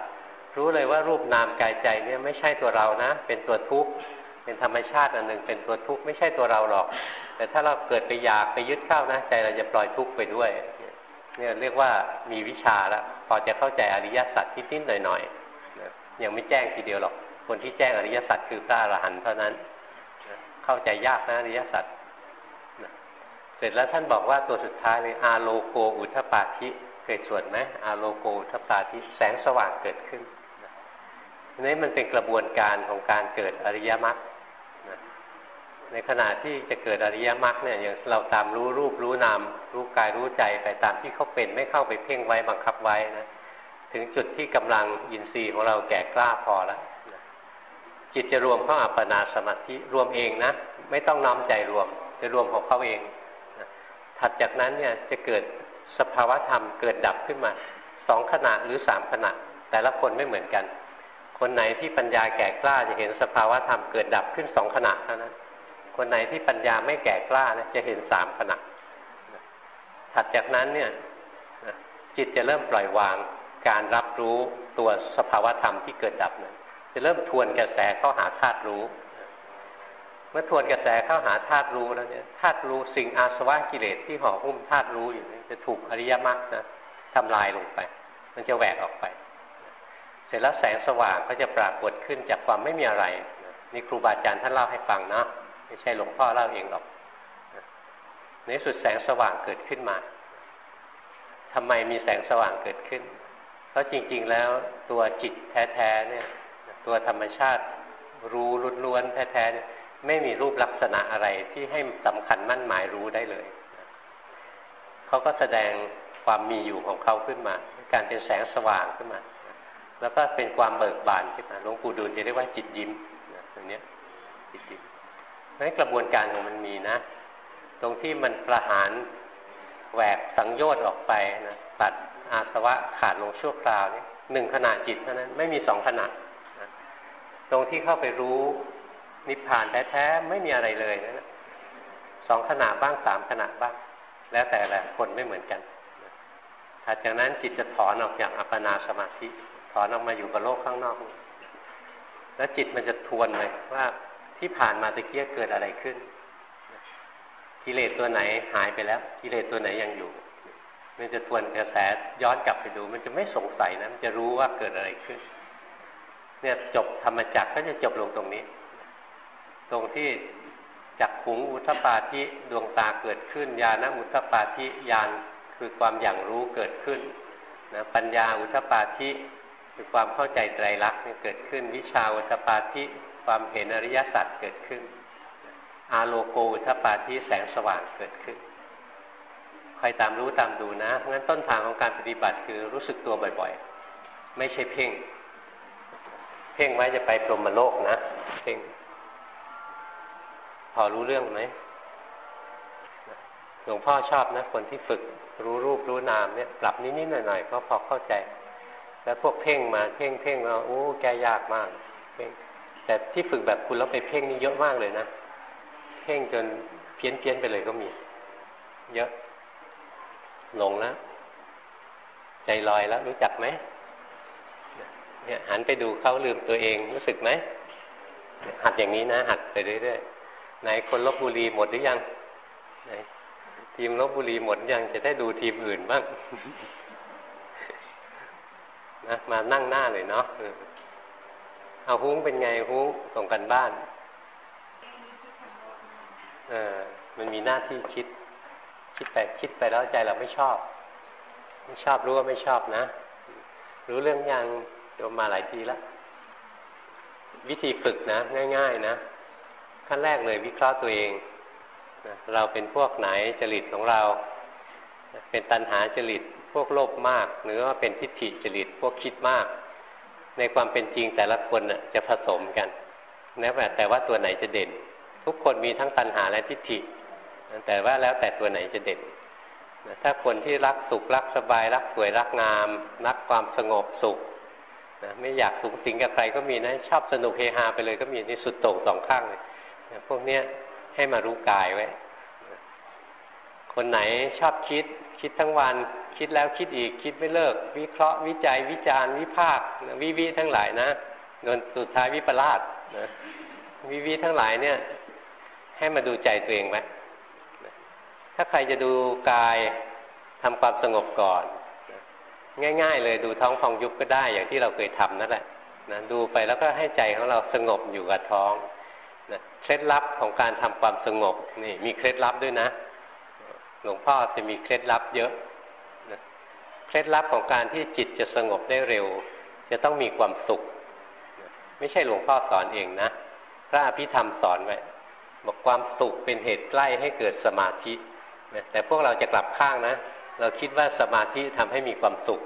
รู้เลยว่ารูปนามกายใจเนี่ยไม่ใช่ตัวเรานะ เป็นตัวทุกข์เป็นธรรมชาติอันหนึ่งเป็นตัวทุกข์ไม่ใช่ตัวเราหรอก แต่ถ้าเราเกิดไปอยากไปยึดเข้านะใจเราจะปล่อยทุกข์ไปด้วยเนี่ยเรียกว่ามีวิชาแล้วพอจะเข้าใจอริยสัจที่นิดหน่อยๆ ยังไม่แจ้งทีเดียวหรอก คนที่แจ้งอริยสัจคือพระอรหันต์เท่านั้น เข้าใจยากนะอริยสัจเสร็จแล้วท่านบอกว่าตัวสุดท้ายเลยอาโลโกอุทปาธิเคยสวดไหมอาโลโกอุทปาธิแสงสว่างเกิดขึ้นนี่มันเป็นกระบวนการของการเกิดอริยมรรคในขณะที่จะเกิดอริยมรรคเนี่ยอย่างเราตามรู้รูปรู้นามรู้กายรู้ใจไปตามที่เขาเป็นไม่เข้าไปเพ่งไว้บังคับไว้นะ ถึงจุดที่กำลังยินทรีย์ของเราแก่กล้าพอแล้วจิตจะรวมเข้าอัปปนาสมาธิรวมเองนะ ไม่ต้องน้อมใจรวม จะรวมของเขาเองถัดจากนั้นเนี่ยจะเกิดสภาวะธรรมเกิดดับขึ้นมาสองขณะหรือสามขณะ แต่ละคนไม่เหมือนกัน คนไหนที่ปัญญาแก่กล้าจะเห็นสภาวะธรรมเกิดดับขึ้นสองขณะเท่านั้นคนไหนที่ปัญญาไม่แก่กล้านะจะเห็นสามขณะถัดจากนั้นเนี่ยจิตจะเริ่มปล่อยวาง การรับรู้ตัวสภาวธรรมที่เกิดดับนะจะเริ่มทวนกระแสเข้าหาธาตุรู้ เมื่อทวนกระแสเข้าหาธาตุรู้แล้วเนี่ยธาตุรู้สิ่งอาสวะกิเลสที่ห่อหุ้มธาตุรู้อยู่นี่จะถูกอริยมรรคนะทำลายลงไป มันจะแหวกออกไป เสร็จแล้วแสงสว่างก็จะปรากฏขึ้นจากความไม่มีอะไรนี่ครูบาอาจารย์ท่านเล่าให้ฟังนะไม่ใช่หลวงพ่อเล่าเองหรอกในสุดแสงสว่างเกิดขึ้นมาทำไมมีแสงสว่างเกิดขึ้น เพราะจริง ๆ แล้วตัวจิตแท้ๆเนี่ย ตัวธรรมชาติรู้ล้วนๆแท้ๆเนี่ยไม่มีรูปลักษณะอะไรที่ให้สำคัญมั่นหมายรู้ได้เลยเขาก็แสดงความมีอยู่ของเขาขึ้นมา การเป็นแสงสว่างขึ้นมา แล้วก็เป็นความเบิกบานขึ้นมาหลวงปู่ดูลจะเรียกว่าจิตยิ้มตรงนี้จิตยิ้มนั้นกระบวนการของมันมีนะ ตรงที่มันประหาร แหวกสังโยชน์ออกไปนะตัดอาสวะขาดลงชั่วคราวนี่หนึ่งขณะจิตเท่านั้นไม่มีสองขณะนะตรงที่เข้าไปรู้นิพพานแท้ๆไม่มีอะไรเลยนะสองขณะบ้างสามขณะบ้าง แล้วแต่ละคนไม่เหมือนกันถัดจากนั้นจิตจะถอนออกจากอัปปนาสมาธิถอนออกมาอยู่กับโลกข้างนอก แล้วจิตมันจะทวนเลยว่าที่ผ่านมาตะเกียเกิดอะไรขึ้น กิเลสตัวไหนหายไปแล้ว กิเลสตัวไหนยังอยู่ มันจะทวนกระแสย้อนกลับไปดู มันจะไม่สงสัยนะมันจะรู้ว่าเกิดอะไรขึ้น เนี่ยจบธรรมจักก็จะจบลงตรงนี้ ตรงที่จักขุงอุทปาธิดวงตาเกิดขึ้นญาณอุทปาธิญาณคือความอย่างรู้เกิดขึ้นนะปัญญาอุทปาธิคือความเข้าใจไตรลักษณ์เกิดขึ้น วิชาอุทปาธิความเห็นอริยสัจเกิดขึ้น อาโลโกอุทปาธิแสงสว่างเกิดขึ้นคอยตามรู้ตามดูนะงั้นต้นทางของการปฏิบัติคือรู้สึกตัวบ่อยๆ ไม่ใช่เพ่ง เพ่งไว้จะไปปรมโลกนะ เพ่ง พอรู้เรื่องไหมหลวงพ่อชอบนะ คนที่ฝึกรู้รูปรู้นามเนี่ย ปรับนิดๆหน่อยๆก็พอเข้าใจ แล้วพวกเพ่งมาเพ่งเพ่งมาโอ้แกยากมากเพ่งแต่ที่ฝึกแบบคุณแล้วไปเพ่งนี่เยอะมากเลยนะ เพ่งจนเพี้ยนเพี้ยนไปเลยก็มี เยอะหลงแล้วใจลอยแล้วรู้จักไหมเนี่ยหันไปดูเขาลืมตัวเองรู้สึกไหมหัดอย่างนี้นะ หัดไปเรื่อยๆไหนคนลบบุรีหมดหรือยังไหนทีมลบบุรีหมดยังจะได้ดูทีมอื่นบ้างนะมานั่งหน้าเลยเนาะเอาหุ้งเป็นไงหุ้งส่งกันบ้าน เออ มันมีหน้าที่คิด คิดไปคิดไปแล้วใจเราไม่ชอบ ไม่ชอบรู้ว่าไม่ชอบนะ รู้เรื่องยังโยมมาหลายทีแล้ววิธีฝึกนะ ง่าย ๆ นะขั้นแรกเลยวิเคราะห์ตัวเองเราเป็นพวกไหนจริตของเรา เป็นตัณหาจริตพวกโลภมาก หรือว่าเป็นทิฏฐิจริตพวกคิดมาก ในความเป็นจริงแต่ละคนจะผสมกันนะแต่ว่าตัวไหนจะเด่น ทุกคนมีทั้งตัณหาและทิฏฐิ แต่ว่าแล้วแต่ตัวไหนจะเด่นถ้าคนที่รักสุขรักสบาย รักสวยรักงาม รักความสงบสุขนะไม่อยากสูงสิงกับใครก็มีนะชอบสนุกเฮฮาไปเลยก็มีนี่สุดโต่งสองข้างเลยพวกเนี้ยให้มารู้กายไว้ คนไหนชอบคิด คิดทั้งวัน คิดแล้วคิดอีก คิดไม่เลิก วิเคราะห์วิจัย วิจารณ์วิพากวิวิทั้งหลายนะจนสุดท้ายวิปลาสนะวิวิทั้งหลายเนี่ย ให้มาดูใจตัวเองไว้ถ้าใครจะดูกายทำความสงบก่อน ง่าย ๆ เลยดูท้องฟองยุบก็ได้อย่างที่เราเคยทำนั่นแหละนะดูไปแล้วก็ให้ใจของเราสงบอยู่กับท้องเคล็ดลับของการทำความสงบนี่มีเคล็ดลับด้วยนะ หลวงพ่อจะมีเคล็ดลับเยอะเคล็ดลับของการที่จิตจะสงบได้เร็ว จะต้องมีความสุข ไม่ใช่หลวงพ่อสอนเองนะ พระอภิธรรมสอนไว้ บอกความสุขเป็นเหตุใกล้ให้เกิดสมาธิแต่พวกเราจะกลับข้างนะ เราคิดว่าสมาธิทำให้มีความสุข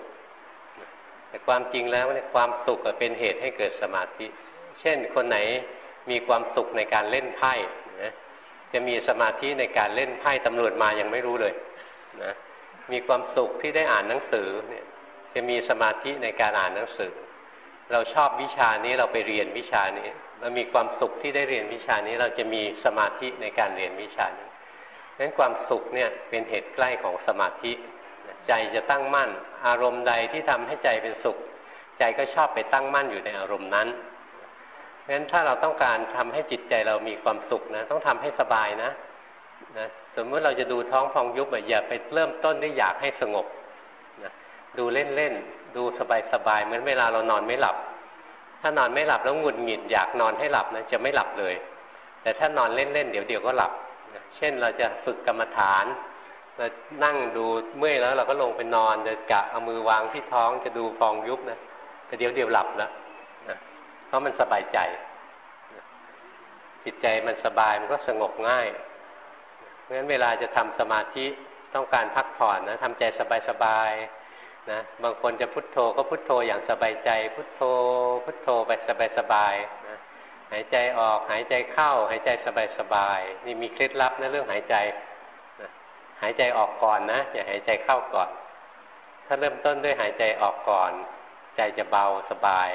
แต่ความจริงแล้วเนี่ยความสุขเป็นเหตุให้เกิดสมาธิ เช่นคนไหนมีความสุขในการเล่นไพ่นะจะมีสมาธิในการเล่นไพ่ตำรวจมายังไม่รู้เลยนะมีความสุขที่ได้อ่านหนังสือเนี่ยจะมีสมาธิในการอ่านหนังสือ เราชอบวิชานี้เราไปเรียนวิชานี้ เรามีความสุขที่ได้เรียนวิชานี้เราจะมีสมาธิในการเรียนวิชานี้ดังนั้นความสุขเนี่ยเป็นเหตุใกล้ของสมาธิ ใจจะตั้งมั่น อารมณ์ใดที่ทำให้ใจเป็นสุข ใจก็ชอบไปตั้งมั่นอยู่ในอารมณ์นั้นเพราะฉะนั้นถ้าเราต้องการทำให้จิตใจเรามีความสุขนะ ต้องทำให้สบายนะนะสมมติเราจะดูท้องพองยุบอย่าไปเริ่มต้นด้วยอยากให้สงบนะดูเล่นๆดูสบายๆเหมือนเวลาเรานอนไม่หลับ ถ้านอนไม่หลับแล้วหงุดหงิดอยากนอนให้หลับนะจะไม่หลับเลย แต่ถ้านอนเล่นๆเดี๋ยวเดี๋ยวก็หลับ เช่นเราจะฝึกกรรมฐานเรานั่งดูเมื่อยแล้วเราก็ลงไปนอนจะกะเอามือวางที่ท้องจะดูฟองยุบนะแต่เดี๋ยวเดี๋ยวหลับแล้วเพราะมันสบายใจ จิตใจมันสบายมันก็สงบง่ายเพราะฉะนั้นเวลาจะทำสมาธิต้องการพักผ่อนนะทำใจสบายๆ นะบางคนจะพุทโธก็พุทโธอย่างสบายใจ พุทโธ พุทโธไปสบายๆนะหายใจออกหายใจเข้า หายใจสบายๆนี่มีเคล็ดลับนะเรื่องหายใจนะหายใจออกก่อนนะอย่าหายใจเข้าก่อน ถ้าเริ่มต้นด้วยหายใจออกก่อน ใจจะเบาสบาย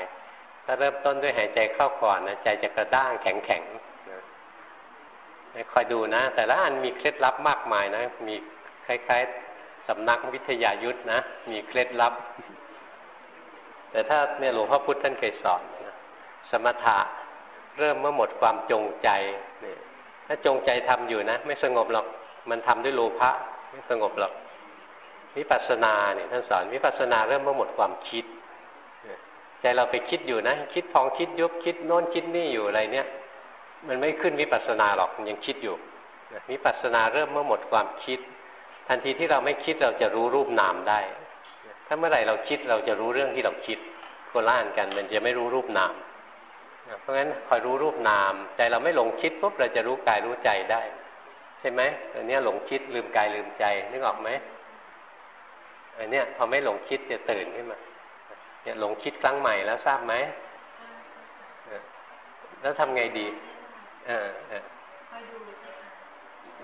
ถ้าเริ่มต้นด้วยหายใจเข้าก่อนนะใจจะกระด้างแข็งแข็งนะคอยดูนะ แต่ละอันมีเคล็ดลับมากมายนะ มีคล้ายๆ สำนักวิทยายุทธนะ มีเคล็ดลับ แต่ถ้าเนี่ยหลวงพ่อพุธท่านเคยสอนนะสมถะเริ่มเมื่อหมดความจงใจเนี่ยถ้าจงใจทำอยู่นะ ไม่สงบหรอกมันทำด้วยโลภะไม่สงบหรอกวิปัสสนาเนี่ยท่านสอนวิปัสสนาเริ่มเมื่อหมดความคิดใจเราไปคิดอยู่นะ คิดพองคิดยุบคิดโน้นคิดนี่อยู่อะไรเนี่ย มันไม่ขึ้นวิปัสสนาหรอกมันยังคิดอยู่วิปัสสนาเริ่มเมื่อหมดความคิด ทันทีที่เราไม่คิดเราจะรู้รูปนามได้ ถ้าเมื่อไหร่เราคิดเราจะรู้เรื่องที่เราคิดโคล่านกัน มันจะไม่รู้รูปนาม เพราะงั้นคอยรู้รูปนามใจเราไม่หลงคิดปุ๊บเราจะรู้กายรู้ใจได้ ใช่ไหมอันนี้หลงคิดลืมกายลืมใจนึกออกไหมอันนี้พอไม่หลงคิดจะตื่นขึ้นมาเนี่ยหลงคิดครั้งใหม่แล้วทราบไหมแล้วทำไงดี เออเออ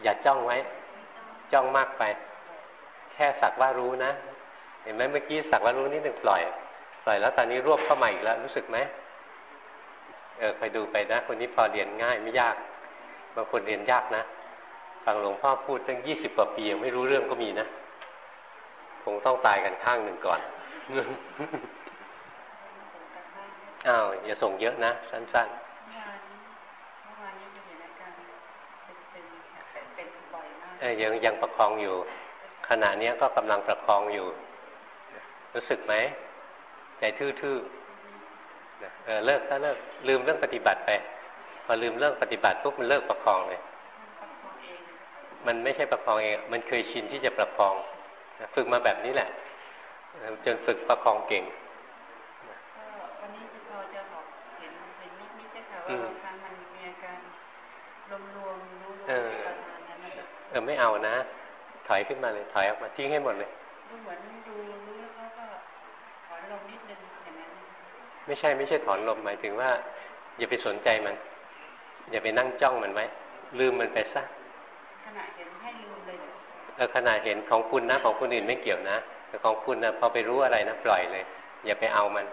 อย่าจ้องไว้ จ้องมากไป แค่สักว่ารู้นะ เห็นไหมเมื่อกี้สักว่ารู้นิดหนึ่งปล่อย ปล่อยแล้วตอนนี้รวบเข้ามาอีกแล้วรู้สึกไหมเออคอยดูไปนะ คนนี้พอเรียนง่ายไม่ยากบางคนเรียนยากนะฟังหลวงพ่อพูดตั้งยี่สิบกว่าปียังไม่รู้เรื่องก็มีนะคงต้องตายกันข้างหนึ่งก่อนอ้าวอย่าส่งเยอะนะ สั้นๆเออ ยังยังประคองอยู่ ขณะนี้ก็กำลังประคองอยู่ รู้สึกไหมใจทื่อๆเออเลิกก็เลิกลืมเรื่องปฏิบัติไป พอลืมเรื่องปฏิบัติปุ๊บมันเลิกประคองเลย มันไม่ใช่ประคองเอง มันเคยชินที่จะประคอง ฝึกมาแบบนี้แหละ จนฝึกประคองเก่งวันนี้พอจะบอกเห็นเห็นนิดนิดค่ะว่าบางครั้งมันมีอาการรวมรวมรู้รวมประมาณนั้นเออไม่เอานะ ถอยขึ้นมาเลย ถอยออกมาทิ้งให้หมดเลยดูเหมือนดูรู้แล้วก็ถอนลงนิดนึงอย่างนั้นไม่ใช่ไม่ใช่ถอนลมหมายถึงว่า อย่าไปสนใจมัน อย่าไปนั่งจ้องมันไว้ลืมมันไปซะขณะเห็นให้ลืมเลยเออขณะเห็นของคุณนะของคนอื่นไม่เกี่ยวนะแต่ของคุณนะพอไปรู้อะไรนะปล่อยเลย อย่าไปเอามัน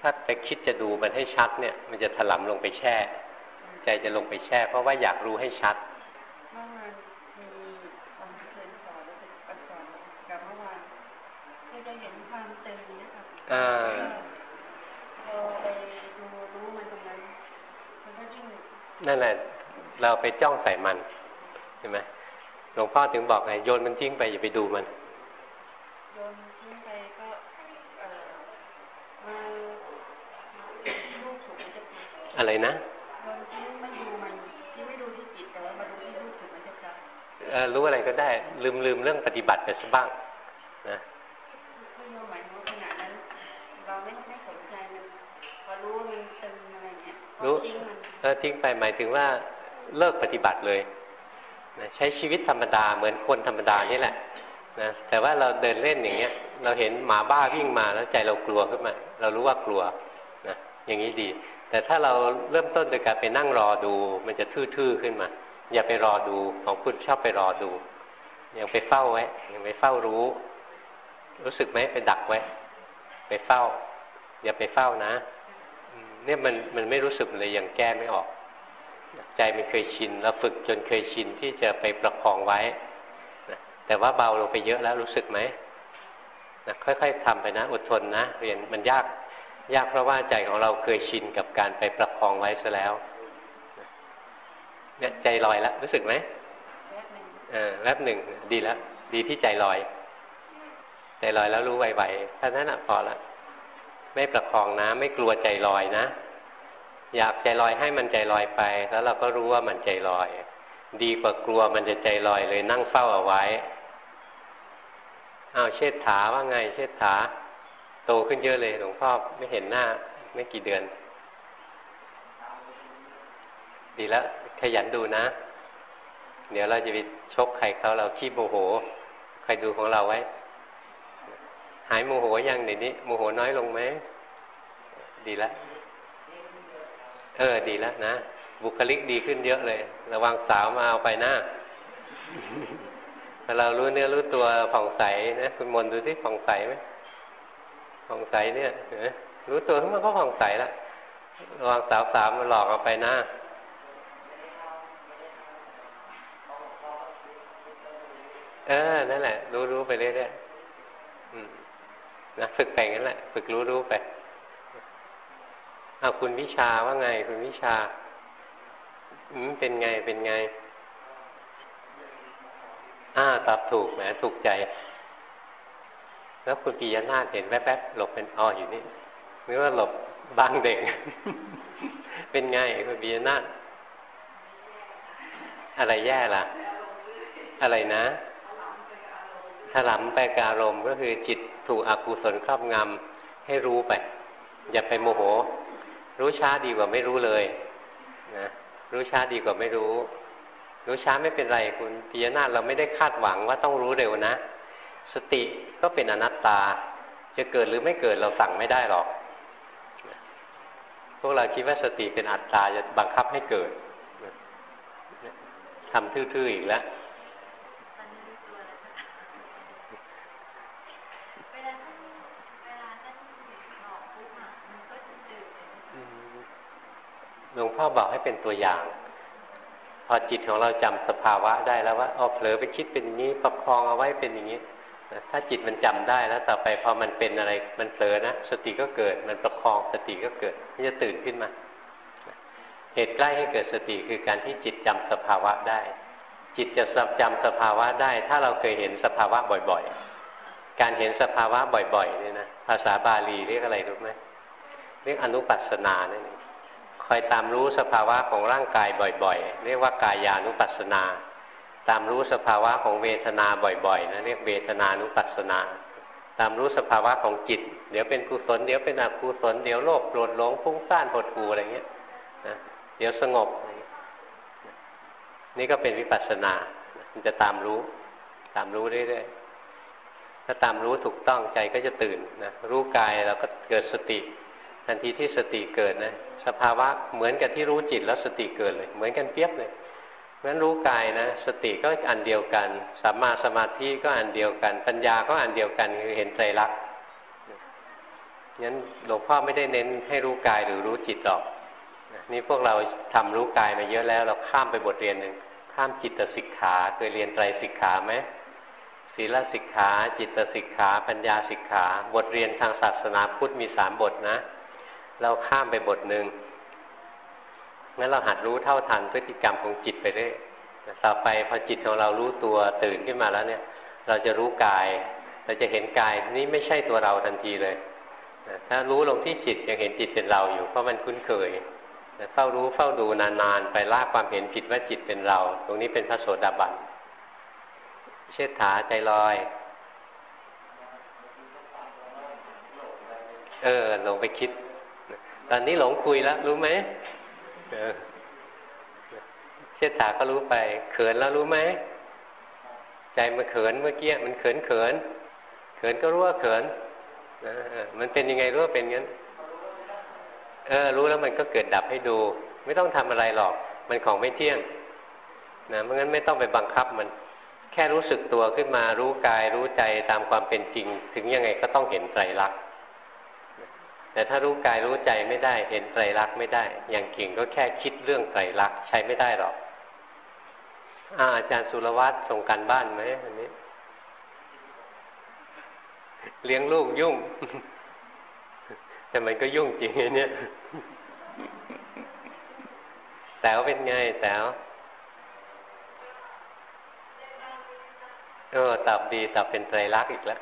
ถ้าไปคิดจะดูมันให้ชัดเนี่ย มันจะถลำลงไปแช่ ใจจะลงไปแช่ เพราะว่าอยากรู้ให้ชัดเมื่อวานมีคนเคยสอนแล้วเป็นสอนกับเมื่อวานคือจะเห็นความเต็มนะคะ อ่าเราไปดูรู้มันตรงนั้นมันก็ยิ่งนั่นแหละเราไปจ้องใส่มันเห็นไหมหลวงพ่อถึงบอกไงโยนมันทิ้งไปอย่าไปดูมันโยนทิ้งไปก็เอ่อมาลูกสุขมันจะอะไรนะโยนทิ้งไม่ดูมันที่ไม่ดูที่จิตแต่ว่ามาดูที่ลูกสุขมันจะเออรู้อะไรก็ได้ ลืมลืมเรื่องปฏิบัติไปสักบ้างนะคือหมายถึงขณะนั้นเราไม่ไม่สนใจมันพอรู้ว่ามันตึงอะไรเงี้ย รู้ทิ้งมันเออทิ้งไปหมายถึงว่าเลิกปฏิบัติเลยนะใช้ชีวิตธรรมดาเหมือนคนธรรมดานี่แหละนะแต่ว่าเราเดินเล่นอย่างเงี้ย เราเห็นหมาบ้าวิ่งมาแล้วใจเรากลัวขึ้นมา เรารู้ว่ากลัวนะอย่างนี้ดี แต่ถ้าเราเริ่มต้นโดยการไปนั่งรอดู มันจะทื่อๆขึ้นมา อย่าไปรอดูของคุณชอบไปรอดูยังไปเฝ้าไว้ยังไปเฝ้ารู้ รู้สึกไหมไปดักไว้ ไปเฝ้า อย่าไปเฝ้านะ เนี่ยมันมันไม่รู้สึกเลยยังแก้ไม่ออก ใจมันเคยชินเราฝึกจนเคยชินที่จะไปประคองไว้แต่ว่าเบาลงไปเยอะแล้วรู้สึกไหมนะค่อยๆทำไปนะ อดทนนะเรียนมันยากยากเพราะว่าใจของเราเคยชินกับการไปประคองไว้ซะแล้วเนี่ยใจลอยแล้วรู้สึกไหมเออแวบหนึ่งดีแล้ว ดีที่ใจลอย ใจลอยแล้วรู้ไวๆท่านั้นอะพอละ ไม่ประคองนะ ไม่กลัวใจลอยนะ อยากใจลอยให้มันใจลอยไป แล้วเราก็รู้ว่ามันใจลอย ดีกว่ากลัวมันจะใจลอยเลยนั่งเฝ้าเอาไว้อ้าวเชิดถาว่าไง เชิดถาโตขึ้นเยอะเลยหลวงพ่อไม่เห็นหน้า ไม่กี่เดือน ดีแล้วขยันดูนะ เดี๋ยวเราจะไปชกใครเขาเราขี้โมโห ใครดูของเราไว้ หายโมโหยังเดี๋ยวนี้โมโหน้อยลงไหมดีแล้วเออดีแล้วนะบุคลิกดีขึ้นเยอะเลย ระวังสาวมาเอาไปหน้าถ้าเรารู้เนื้อรู้ตัวผ่องใสนะคุณมนดูที่ผ่องใสไหมผ่องใสเนี่ยรู้ตัวขึ้นมาก็ผ่องใสล้วระวังสาวสาวมาหลอกเอาไปหน้าเออนั่นแหละ รู้รู้ไปเรื่อยๆ นะฝึกไปงั้นแหละ ฝึกรู้รู้ไปเอาคุณวิชาว่าไง คุณวิชาอืมเป็นไงเป็นไง อ่าตอบถูกแหมถูกใจ แล้วคุณปียนาถเห็นแวบๆหลบเป็นอ้ออยู่นี่นึกว่าหลบบางเด็ก เป็นไงคุณปียนาถอะไรแย่ล่ะ อะไรนะ ถลำไปการมก็คือจิตถูกอกุศลครอบงำให้รู้ไป อย่าไปโมโห รู้ช้าดีกว่าไม่รู้เลยนะรู้ช้าดีกว่าไม่รู้ รู้ช้าไม่เป็นไรคุณปิยนาถเราไม่ได้คาดหวังว่าต้องรู้เร็วนะ สติก็เป็นอนัตตา จะเกิดหรือไม่เกิดเราสั่งไม่ได้หรอก พวกเราคิดว่าสติเป็นอัตตาจะบังคับให้เกิดทำทื่อๆอีกแล้ว หลวงพ่อบอกให้เป็นตัวอย่าง พอจิตของเราจำสภาวะได้แล้วว่าอ๋อเผลอไปคิดเป็นอย่างนี้ประคองเอาไว้เป็นอย่างนี้ถ้าจิตมันจำได้แล้วต่อไปพอมันเป็นอะไรมันเผลอนะสติก็เกิด มันประคองสติก็เกิดมันจะตื่นขึ้นมาเหตุใกล้ให้เกิดสติคือการที่จิตจำสภาวะได้ จิตจะจำสภาวะได้ ถ้าเราเคยเห็นสภาวะบ่อยๆ การเห็นสภาวะบ่อยๆเนี่ยนะภาษาบาลีเรียกอะไรรู้ไหมเรียกอนุปัสสนาเนี่ย คอยตามรู้สภาวะของร่างกายบ่อย ๆ เรียกว่ากายานุปัสสนา ตามรู้สภาวะของเวทนาบ่อยๆนะเรียกเวทนานุปัสสนา ตามรู้สภาวะของจิต เดี๋ยวเป็นกุศลเดี๋ยวเป็นอกุศลเดี๋ยวโลภโกรธหลงฟุ้งซ่านหดหู่อะไรเงี้ยนะเดี๋ยวสงบ นี่ก็เป็นวิปัสสนา มันจะตามรู้ ตามรู้เรื่อยๆถ้าตามรู้ถูกต้องใจก็จะตื่นนะรู้กายเราก็เกิดสติ ทันทีที่สติเกิดนะ สภาวะเหมือนกับที่รู้จิตแล้วสติเกิดเลย เหมือนกันเปี๊ยบเลยงั้นรู้กายนะ สติก็อันเดียวกันสัมมาสมาธิก็อันเดียวกัน ปัญญาก็อันเดียวกันคือเห็นไตรลักษณ์งั้นหลวงพ่อไม่ได้เน้นให้รู้กายหรือรู้จิตหรอกนี่พวกเราทำรู้กายมาเยอะแล้ว เราข้ามไปบทเรียนหนึ่งข้ามจิตสิกขาเคยเรียนไตรสิกขาไหมศีลสิกขา จิตสิกขา ปัญญาสิกขา บทเรียนทางศาสนาพุทธมีสามบทนะ เราข้ามไปบทหนึ่งงั้นเราหัดรู้เท่าทันพฤติกรรมของจิตไปเรื่อยต่อไปพอจิตของเรารู้ตัวตื่นขึ้นมาแล้วเนี่ย เราจะรู้กาย เราจะเห็นกายนี้ไม่ใช่ตัวเราทันทีเลยถ้ารู้ลงที่จิตยังเห็นจิตเป็นเราอยู่เพราะมันคุ้นเคยเฝ้ารู้เฝ้าดูนานๆไปลากความเห็นผิดว่าจิตเป็นเรา ตรงนี้เป็นพระโสดาบันเชิดขาใจลอย เออลงไปคิด ตอนนี้หลงคุยแล้วรู้ไหมเชิดาก็รู้ไป เขินแล้วรู้ไหมใจมันเขินเมื่อกี้มันเขินเขิน เขินก็รู้ว่าเขินมันเป็นยังไงรู้ว่าเป็นงั้น เออ รู้แล้วมันก็เกิดดับให้ดู ไม่ต้องทำอะไรหรอก มันของไม่เที่ยงนะเพราะงั้นไม่ต้องไปบังคับมัน แค่รู้สึกตัวขึ้นมารู้กายรู้ใจตามความเป็นจริง ถึงยังไงก็ต้องเห็นไตรลักษณ์ แต่ถ้ารู้กายรู้ใจไม่ได้ เห็นไตรลักษณ์ไม่ได้ อย่างเก่งก็แค่คิดเรื่องไตรลักษณ์ใช้ไม่ได้หรอกอาอาจารย์สุรวัตรส่งกันบ้านไหมอันนี้ เลี้ยงลูกยุ่ง แต่มันก็ยุ่งจริงเนี่ยแต๋วเป็นไงแต๋วเออตอบดีตอบเป็นไตรลักษณ์อีกแล้ว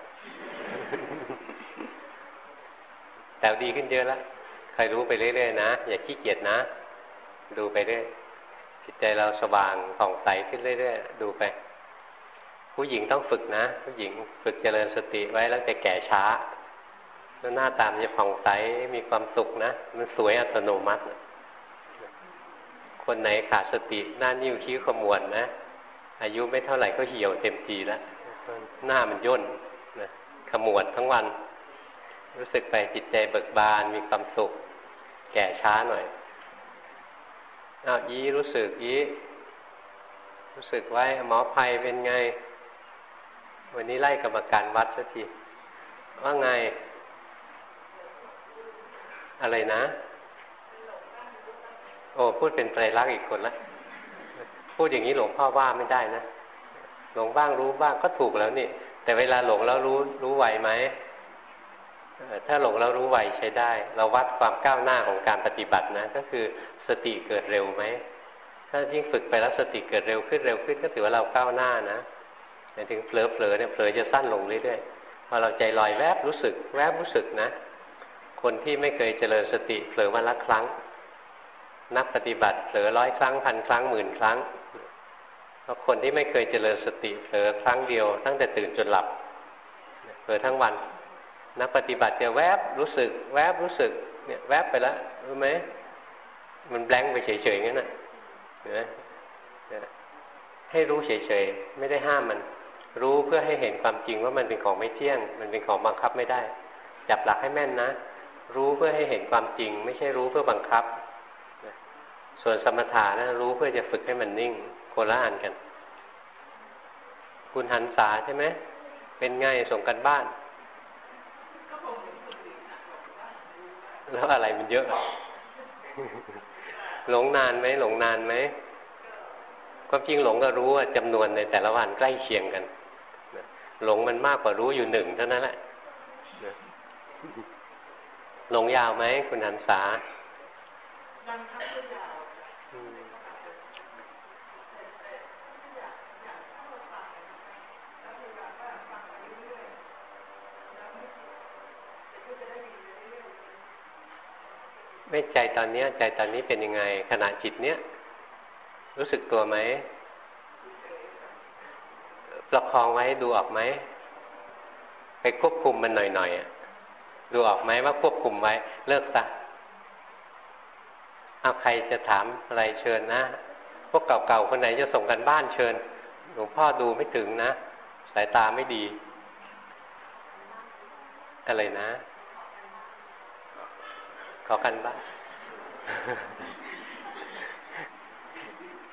แต่ดีขึ้นเยอะแล้วใครรู้ไปเรื่อยๆนะ อย่าขี้เกียจนะ ดูไปเรื่อยจิตใจเราสว่างผ่องใสขึ้นเรื่อยๆดูไป ผู้หญิงต้องฝึกนะ ผู้หญิงฝึกเจริญสติไว้แล้วจะแก่ช้าแล้วหน้าตามจะผ่องใสมีความสุขนะ มันสวยอัตโนมัติคนไหนขาดสติหน้านิ้วคิ้วขมวดนะอายุไม่เท่าไหร่ก็เหี่ยวเต็มทีแล้วหน้ามันย่นนะขมวดทั้งวัน รู้สึกไปจิตใจเบิกบานมีความสุข แก่ช้าหน่อยอ้าวยี้รู้สึกยี้รู้สึกไว้หมอภัยเป็นไง วันนี้ไล่กรรมการวัดสักทีว่าไง อะไรนะ โอ้พูดเป็นไตรลักษณ์อีกคนละพูดอย่างนี้หลวงพ่อว่าไม่ได้นะหลงบ้างรู้บ้างก็ถูกแล้วนี่แต่เวลาหลงแล้วรู้รู้ไหวไหม ถ้าหลงแล้วรู้ไวใช้ได้ เราวัดความก้าวหน้าของการปฏิบัตินะ ก็คือสติเกิดเร็วไหม ถ้ายิ่งฝึกไปแล้วสติเกิดเร็วขึ้นเร็วขึ้นก็ถือว่าเราก้าวหน้านะแต่ถึงเผลอเผลอเนี่ยเผลอจะสั้นลงเรื่อยๆพอเราใจลอยแวบรู้สึก แวบรู้สึกนะ คนที่ไม่เคยเจริญสติเผลอวันละครั้ง นักปฏิบัติเผลอร้อยครั้งพันครั้งหมื่นครั้งเพราะคนที่ไม่เคยเจริญสติเผลอครั้งเดียว ตั้งแต่ตื่นจนหลับเผลอทั้งวัน นักปฏิบัติจะแวบรู้สึก แวบรู้สึก เนี่ย แวบไปแล้วรู้ไหมมันแบงค์ไปเฉยๆงั้นน่ะเห็นไหมให้รู้เฉยๆไม่ได้ห้ามมัน รู้เพื่อให้เห็นความจริงว่ามันเป็นของไม่เที่ยง มันเป็นของบังคับไม่ได้ จับหลักให้แม่นนะรู้เพื่อให้เห็นความจริง ไม่ใช่รู้เพื่อบังคับส่วนสมถะนะรู้เพื่อจะฝึกให้มันนิ่งโคละอันกัน คุณหันษาใช่ไหมเป็นไงส่งกันบ้าน แล้วอะไรมันเยอะ หลงนานไหมหลงนานไหมความจริงหลงก็รู้ว่าจำนวนในแต่ละวันใกล้เคียงกันหลงมันมากกว่ารู้อยู่หนึ่งเท่านั้นแหละหลงยาวไหมคุณหันษายังครับ ไม่ใจตอนนี้ใจตอนนี้เป็นยังไง ขณะจิตเนี้ยรู้สึกตัวไหมประคองไว้ดูออกไหมไปควบคุมมันหน่อยๆดูออกไหมว่าควบคุมไว้ เลิกซะเอาใครจะถามอะไรเชิญนะ พวกเก่าๆคนไหนจะส่งกันบ้านเชิญหลวงพ่อดูไม่ถึงนะ สายตาไม่ดี อะไรนะ อกันบ้าน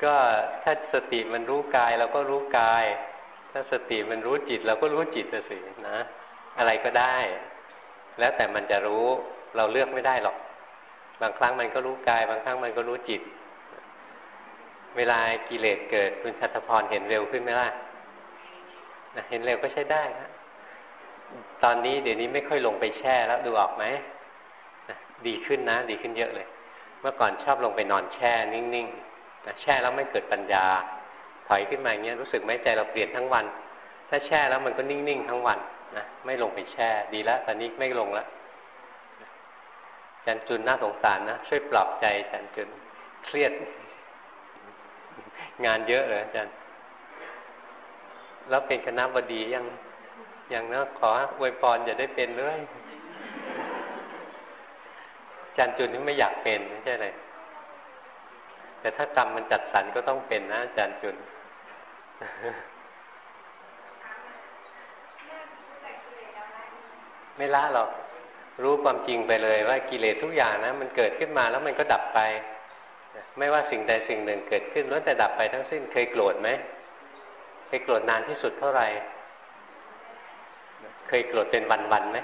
ก็ถ้าสติมันรู้กายเราก็รู้กาย ถ้าสติมันรู้จิตเราก็รู้จิตสินะ อะไรก็ได้ แล้วแต่มันจะรู้เราเลือกไม่ได้หรอก บางครั้งมันก็รู้กาย บางครั้งมันก็รู้จิต เวลากิเลสเกิดคุณชัตพรเห็นเร็วขึ้นไหมล่ะเห็นเร็วก็ใช้ได้นะตอนนี้เดี๋ยวนี้ไม่ค่อยลงไปแช่แล้วดูออกไหม ดีขึ้นนะ ดีขึ้นเยอะเลย เมื่อก่อนชอบลงไปนอนแช่นิ่งๆแช่แล้วไม่เกิดปัญญา ถอยขึ้นมาอย่างเงี้ยรู้สึกไหมใจเราเปลี่ยนทั้งวัน ถ้าแช่แล้วมันก็นิ่งๆทั้งวันนะไม่ลงไปแช่ดีแล้วตอนนี้ไม่ลงแล้วจันจุนน่าสงสารนะช่วยปลอบใจจันจุนเครียด งานเยอะเลยจันแล้วเป็นคณะบดียังยังนะขออวยพรอย่าได้เป็นเลย จันจุนนี่ไม่อยากเป็นไม่ใช่เลยแต่ถ้ากรรมมันจัดสรรก็ต้องเป็นนะอาจันจุนไม่ละหรอก รู้ความจริงไปเลยว่ากิเลสทุกอย่างนะ มันเกิดขึ้นมาแล้วมันก็ดับไป ไม่ว่าสิ่งใดสิ่งหนึ่งเกิดขึ้นล้วนแต่ดับไปทั้งสิ้นเคยโกรธไหมเคยโกรธนานที่สุดเท่าไหร่ เคยโกรธเป็นวันๆไหม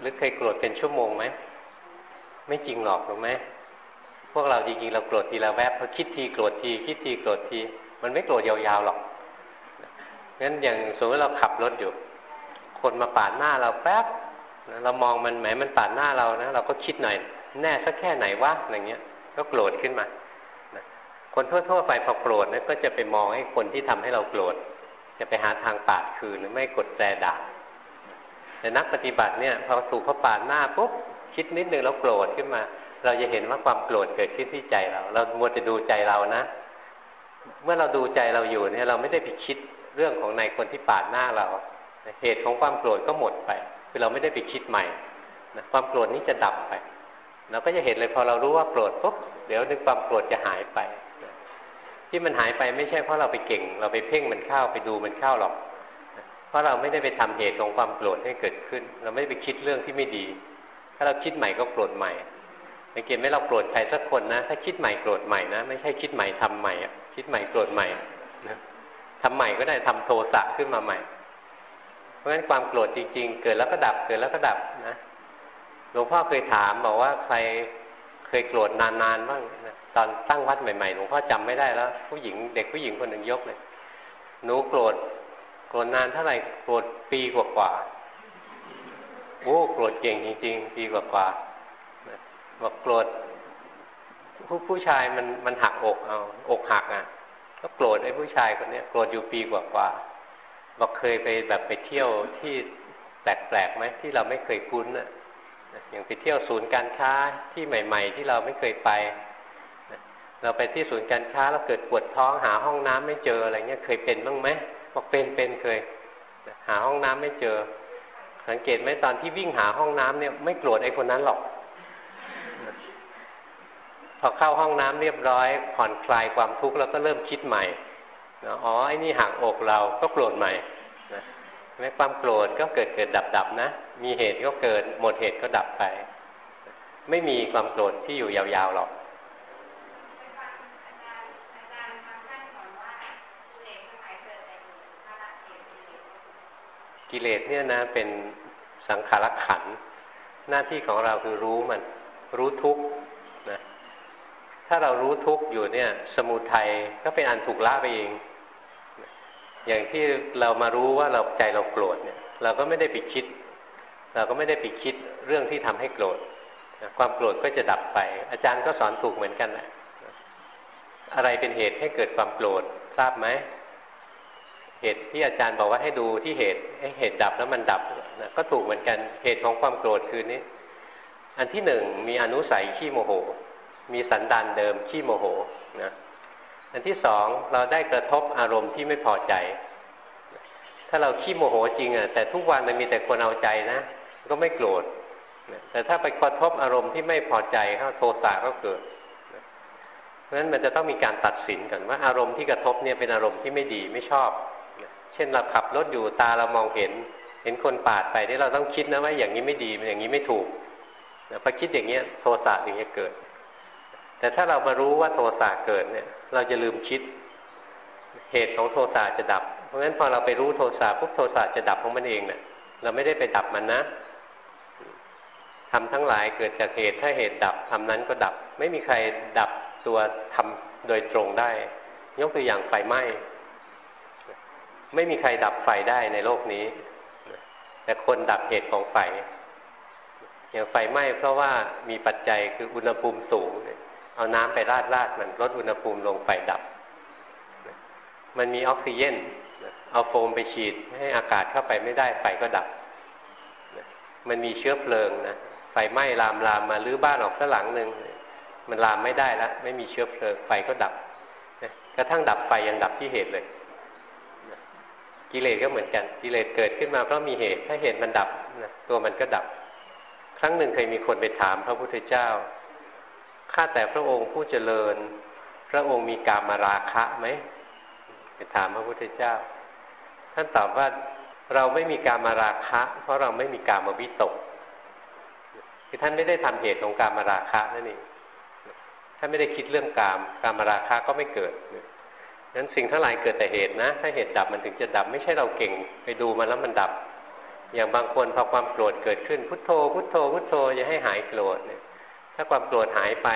หรือเคยโกรธเป็นชั่วโมงไหมไม่จริงหรอกถูกไหมพวกเราจริงๆเราโกรธทีละแวบพอคิดทีโกรธทีคิดทีโกรธที มันไม่โกรธยาวๆหรอกงั้นอย่างสมมติเราขับรถอยู่ คนมาปาดหน้าเราแป๊บเรามองมันแหมมันปาดหน้าเรานะเราก็คิดหน่อย แน่สักแค่ไหนวะอย่างเงี้ย ก็โกรธขึ้นมาคนทั่วๆไปพอโกรธนะก็จะไปมองให้คนที่ทำให้เราโกรธจะไปหาทางปาดคืนหรือไม่กดแตรด่า แต่นักปฏิบัติเนี่ยพอถูกเขาปาดหน้าปุ๊บคิดนิดนึงแล้วโกรธขึ้นมา เราจะเห็นว่าความโกรธเกิดขึ้นที่ใจเรา เรามัวจะดูใจเรานะ เมื่อเราดูใจเราอยู่เนี่ย เราไม่ได้ไปคิดเรื่องของในคนที่ปาดหน้าเรา เหตุของความโกรธก็หมดไป คือเราไม่ได้ไปคิดใหม่นะความโกรธนี้จะดับไป เราก็จะเห็นเลยพอเรารู้ว่าโกรธปุ๊บเดี๋ยวนึกความโกรธจะหายไป ที่มันหายไปไม่ใช่เพราะเราไปเก่ง เราไปเพ่งมันเข้าไปดูมันเข้าหรอก เพราะเราไม่ได้ไปทำเหตุของความโกรธให้เกิดขึ้น เราไม่ไปคิดเรื่องที่ไม่ดี ถ้าเราคิดใหม่ก็โกรธใหม่สังเกตไหมเราโกรธใครสักคนนะ ถ้าคิดใหม่โกรธใหม่นะ ไม่ใช่คิดใหม่ทำใหม่อะคิดใหม่โกรธใหม่นะทำใหม่ก็ได้ทำโทสะขึ้นมาใหม่ เพราะฉะนั้นความโกรธจริง ๆ เกิดแล้วก็ดับเกิดแล้วก็ดับนะหลวงพ่อเคยถามบอกว่าใครเคยโกรธนานๆบ้างนะตอนตั้งวัดใหม่ๆหลวงพ่อจำไม่ได้แล้ว ผู้หญิงเด็กผู้หญิงคนหนึ่งยกเลยหนูโกรธ โกรธนานเท่าไหร่โกรธปีกว่าๆโอ้โกรธเก่งจริงๆปีกว่าๆบอกโกรธผู้ผู้ชายมันมันหักอกเอาอกหักอะ ก็โกรธไอ้ผู้ชายคนนี้โกรธอยู่ปีกว่าๆบอกเคยไปแบบไปเที่ยวที่แปลกๆไหมที่เราไม่เคยคุ้นอะอย่างไปเที่ยวศูนย์การค้าที่ใหม่ ๆ ที่เราไม่เคยไปเราไปที่ศูนย์การค้าแล้วเกิดปวดท้องหาห้องน้ำไม่เจออะไรเงี้ยเคยเป็นบ้างไหม บอกเป็นเป็นเคย หาห้องน้ำไม่เจอ สังเกตไหมตอนที่วิ่งหาห้องน้ำเนี่ยไม่โกรธไอ้คนนั้นหรอก พอเข้าห้องน้ำเรียบร้อย ผ่อนคลายความทุกข์แล้วก็เริ่มคิดใหม่อ๋อไอ้นี่หักอกเราก็โกรธใหม่นะแม้ความโกรธก็เกิดเกิดดับดับนะ มีเหตุก็เกิดหมดเหตุก็ดับไป ไม่มีความโกรธที่อยู่ยาวๆหรอก กิเลสเนี่ยนะเป็นสังขารขัน หน้าที่ของเราคือรู้มัน รู้ทุกนะถ้าเรารู้ทุกอยู่เนี่ย สมุทัยก็เป็นอันถูกละไปเอง อย่างที่เรามารู้ว่าเราใจเราโกรธเนี่ย เราก็ไม่ได้ไปคิด เราก็ไม่ได้ไปคิดเรื่องที่ทำให้โกรธความโกรธก็จะดับไป อาจารย์ก็สอนถูกเหมือนกันแหละอะไรเป็นเหตุให้เกิดความโกรธทราบไหม เหตุที่อาจารย์บอกว่าให้ดูที่เหตุเหตุดับแล้วมันดับนะก็ถูกเหมือนกันเหตุของความโกรธคือนี้ อันที่หนึ่งมีอนุสัยขี้โมโห มีสันดานเดิมขี้โมโหนะอันที่สองเราได้กระทบอารมณ์ที่ไม่พอใจ ถ้าเราขี้โมโหจริงอะแต่ทุกวันมันมีแต่คนเอาใจนะ ก็ไม่โกรธแต่ถ้าไปกระทบอารมณ์ที่ไม่พอใจเข้าโทสะก็เกิดเพราะฉะนั้นมันจะต้องมีการตัดสินกันว่าอารมณ์ที่กระทบเนี่ยเป็นอารมณ์ที่ไม่ดีไม่ชอบ ช่นเราขับรถอยู่ตาเรามองเห็น เห็นคนปาดไปนี่เราต้องคิดนะว่าอย่างนี้ไม่ดีอย่างนี้ไม่ถูกพอคิดอย่างเงี้ยโทสะถึงจะเกิด แต่ถ้าเรามารู้ว่าโทสะเกิดเนี่ย เราจะลืมคิด เหตุของโทสะจะดับ เพราะฉะนั้นพอเราไปรู้โทสะปุ๊บโทสะจะดับของมันเองเนี่ยเราไม่ได้ไปดับมันนะทำทั้งหลายเกิดจากเหตุถ้าเหตุดับทำนั้นก็ดับ ไม่มีใครดับตัวทำโดยตรงได้ ยกตัวอย่างไฟไหม้ ไม่มีใครดับไฟได้ในโลกนี้ แต่คนดับเหตุของไฟ อย่างไฟไหม้เพราะว่ามีปัจจัยคืออุณหภูมิสูง เอาน้ำไปราดราดมันลดอุณหภูมิลงไฟดับ มันมีออกซิเจนเอาโฟมไปฉีดให้อากาศเข้าไปไม่ได้ไฟก็ดับ มันมีเชื้อเพลิงนะไฟไหม้ลามลามมาลื้อบ้านออกสักหลังหนึ่งมันลามไม่ได้แล้วไม่มีเชื้อเพลิงไฟก็ดับกระทั่งดับไฟยังดับที่เหตุเลย กิเลสก็เหมือนกัน กิเลสเกิดขึ้นมาเพราะมีเหตุ ถ้าเหตุมันดับนะตัวมันก็ดับ ครั้งหนึ่งเคยมีคนไปถามพระพุทธเจ้า ข้าแต่พระองค์ผู้เจริญ พระองค์มีกามาราคะไหมไปถามพระพุทธเจ้า ท่านตอบว่าเราไม่มีกามาราคะ เพราะเราไม่มีกามวิตกคือท่านไม่ได้ทำเหตุของกามาราคะนั่นเองท่านไม่ได้คิดเรื่องกาม กามาราคะก็ไม่เกิด นั้นสิ่งทั้งหลายเกิดแต่เหตุนะ ถ้าเหตุดับมันถึงจะดับไม่ใช่เราเก่งไปดูมันแล้วมันดับ อย่างบางคนพอความโกรธเกิดขึ้นพุทโธ พุทโธพุทโธอย่าให้หายโกรธเนี่ย ถ้าความโกรธหายไป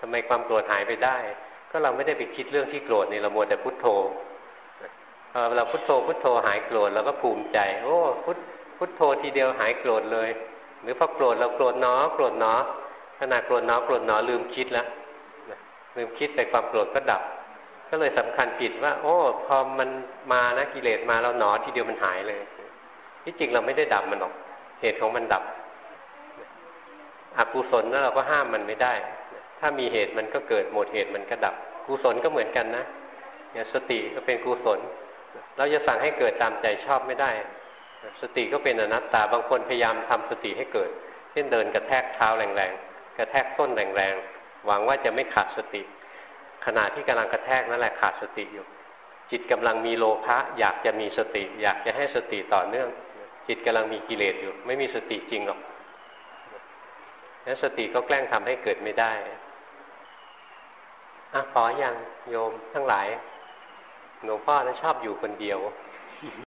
ทำไมความโกรธหายไปได้ ก็เราไม่ได้ไปคิดเรื่องที่โกรธนี่เราโมแต่พุทโธพอเราพุทโธพุทโธหายโกรธเราก็ภูมิใจ โอ้พุทพุทโธทีเดียวหายโกรธเลย หรือพอโกรธเราโกรธเนาะโกรธเนาะขณะโกรธเนาะโกรธเนาะลืมคิดแล้วลืมคิดแต่ความโกรธก็ดับ ก็เลยสำคัญผิดว่า โอ้ พอมันมานะกิเลสมาเราหนอทีเดียวมันหายเลย ที่จริงเราไม่ได้ดับมันหรอก เหตุของมันดับอกุศลแล้วเราก็ห้ามมันไม่ได้ ถ้ามีเหตุมันก็เกิดหมดเหตุมันก็ดับ กุศลก็เหมือนกันนะอย่างสติก็เป็นกุศล เราจะสั่งให้เกิดตามใจชอบไม่ได้ สติก็เป็นอนัตตา บางคนพยายามทำสติให้เกิด เช่นเดินกระแทกเท้าแรงๆ กระแทกต้นแรงๆ หวังว่าจะไม่ขาดสติ ขณะที่กำลังกระแทกนั่นแหละขาดสติอยู่ จิตกำลังมีโลภะอยากจะมีสติ อยากจะให้สติต่อเนื่อง จิตกำลังมีกิเลสอยู่ ไม่มีสติจริงหรอกนั้นสติก็แกล้งทำให้เกิดไม่ได้อะพออยังโยมทั้งหลายหลวงพ่อนะชอบอยู่คนเดียว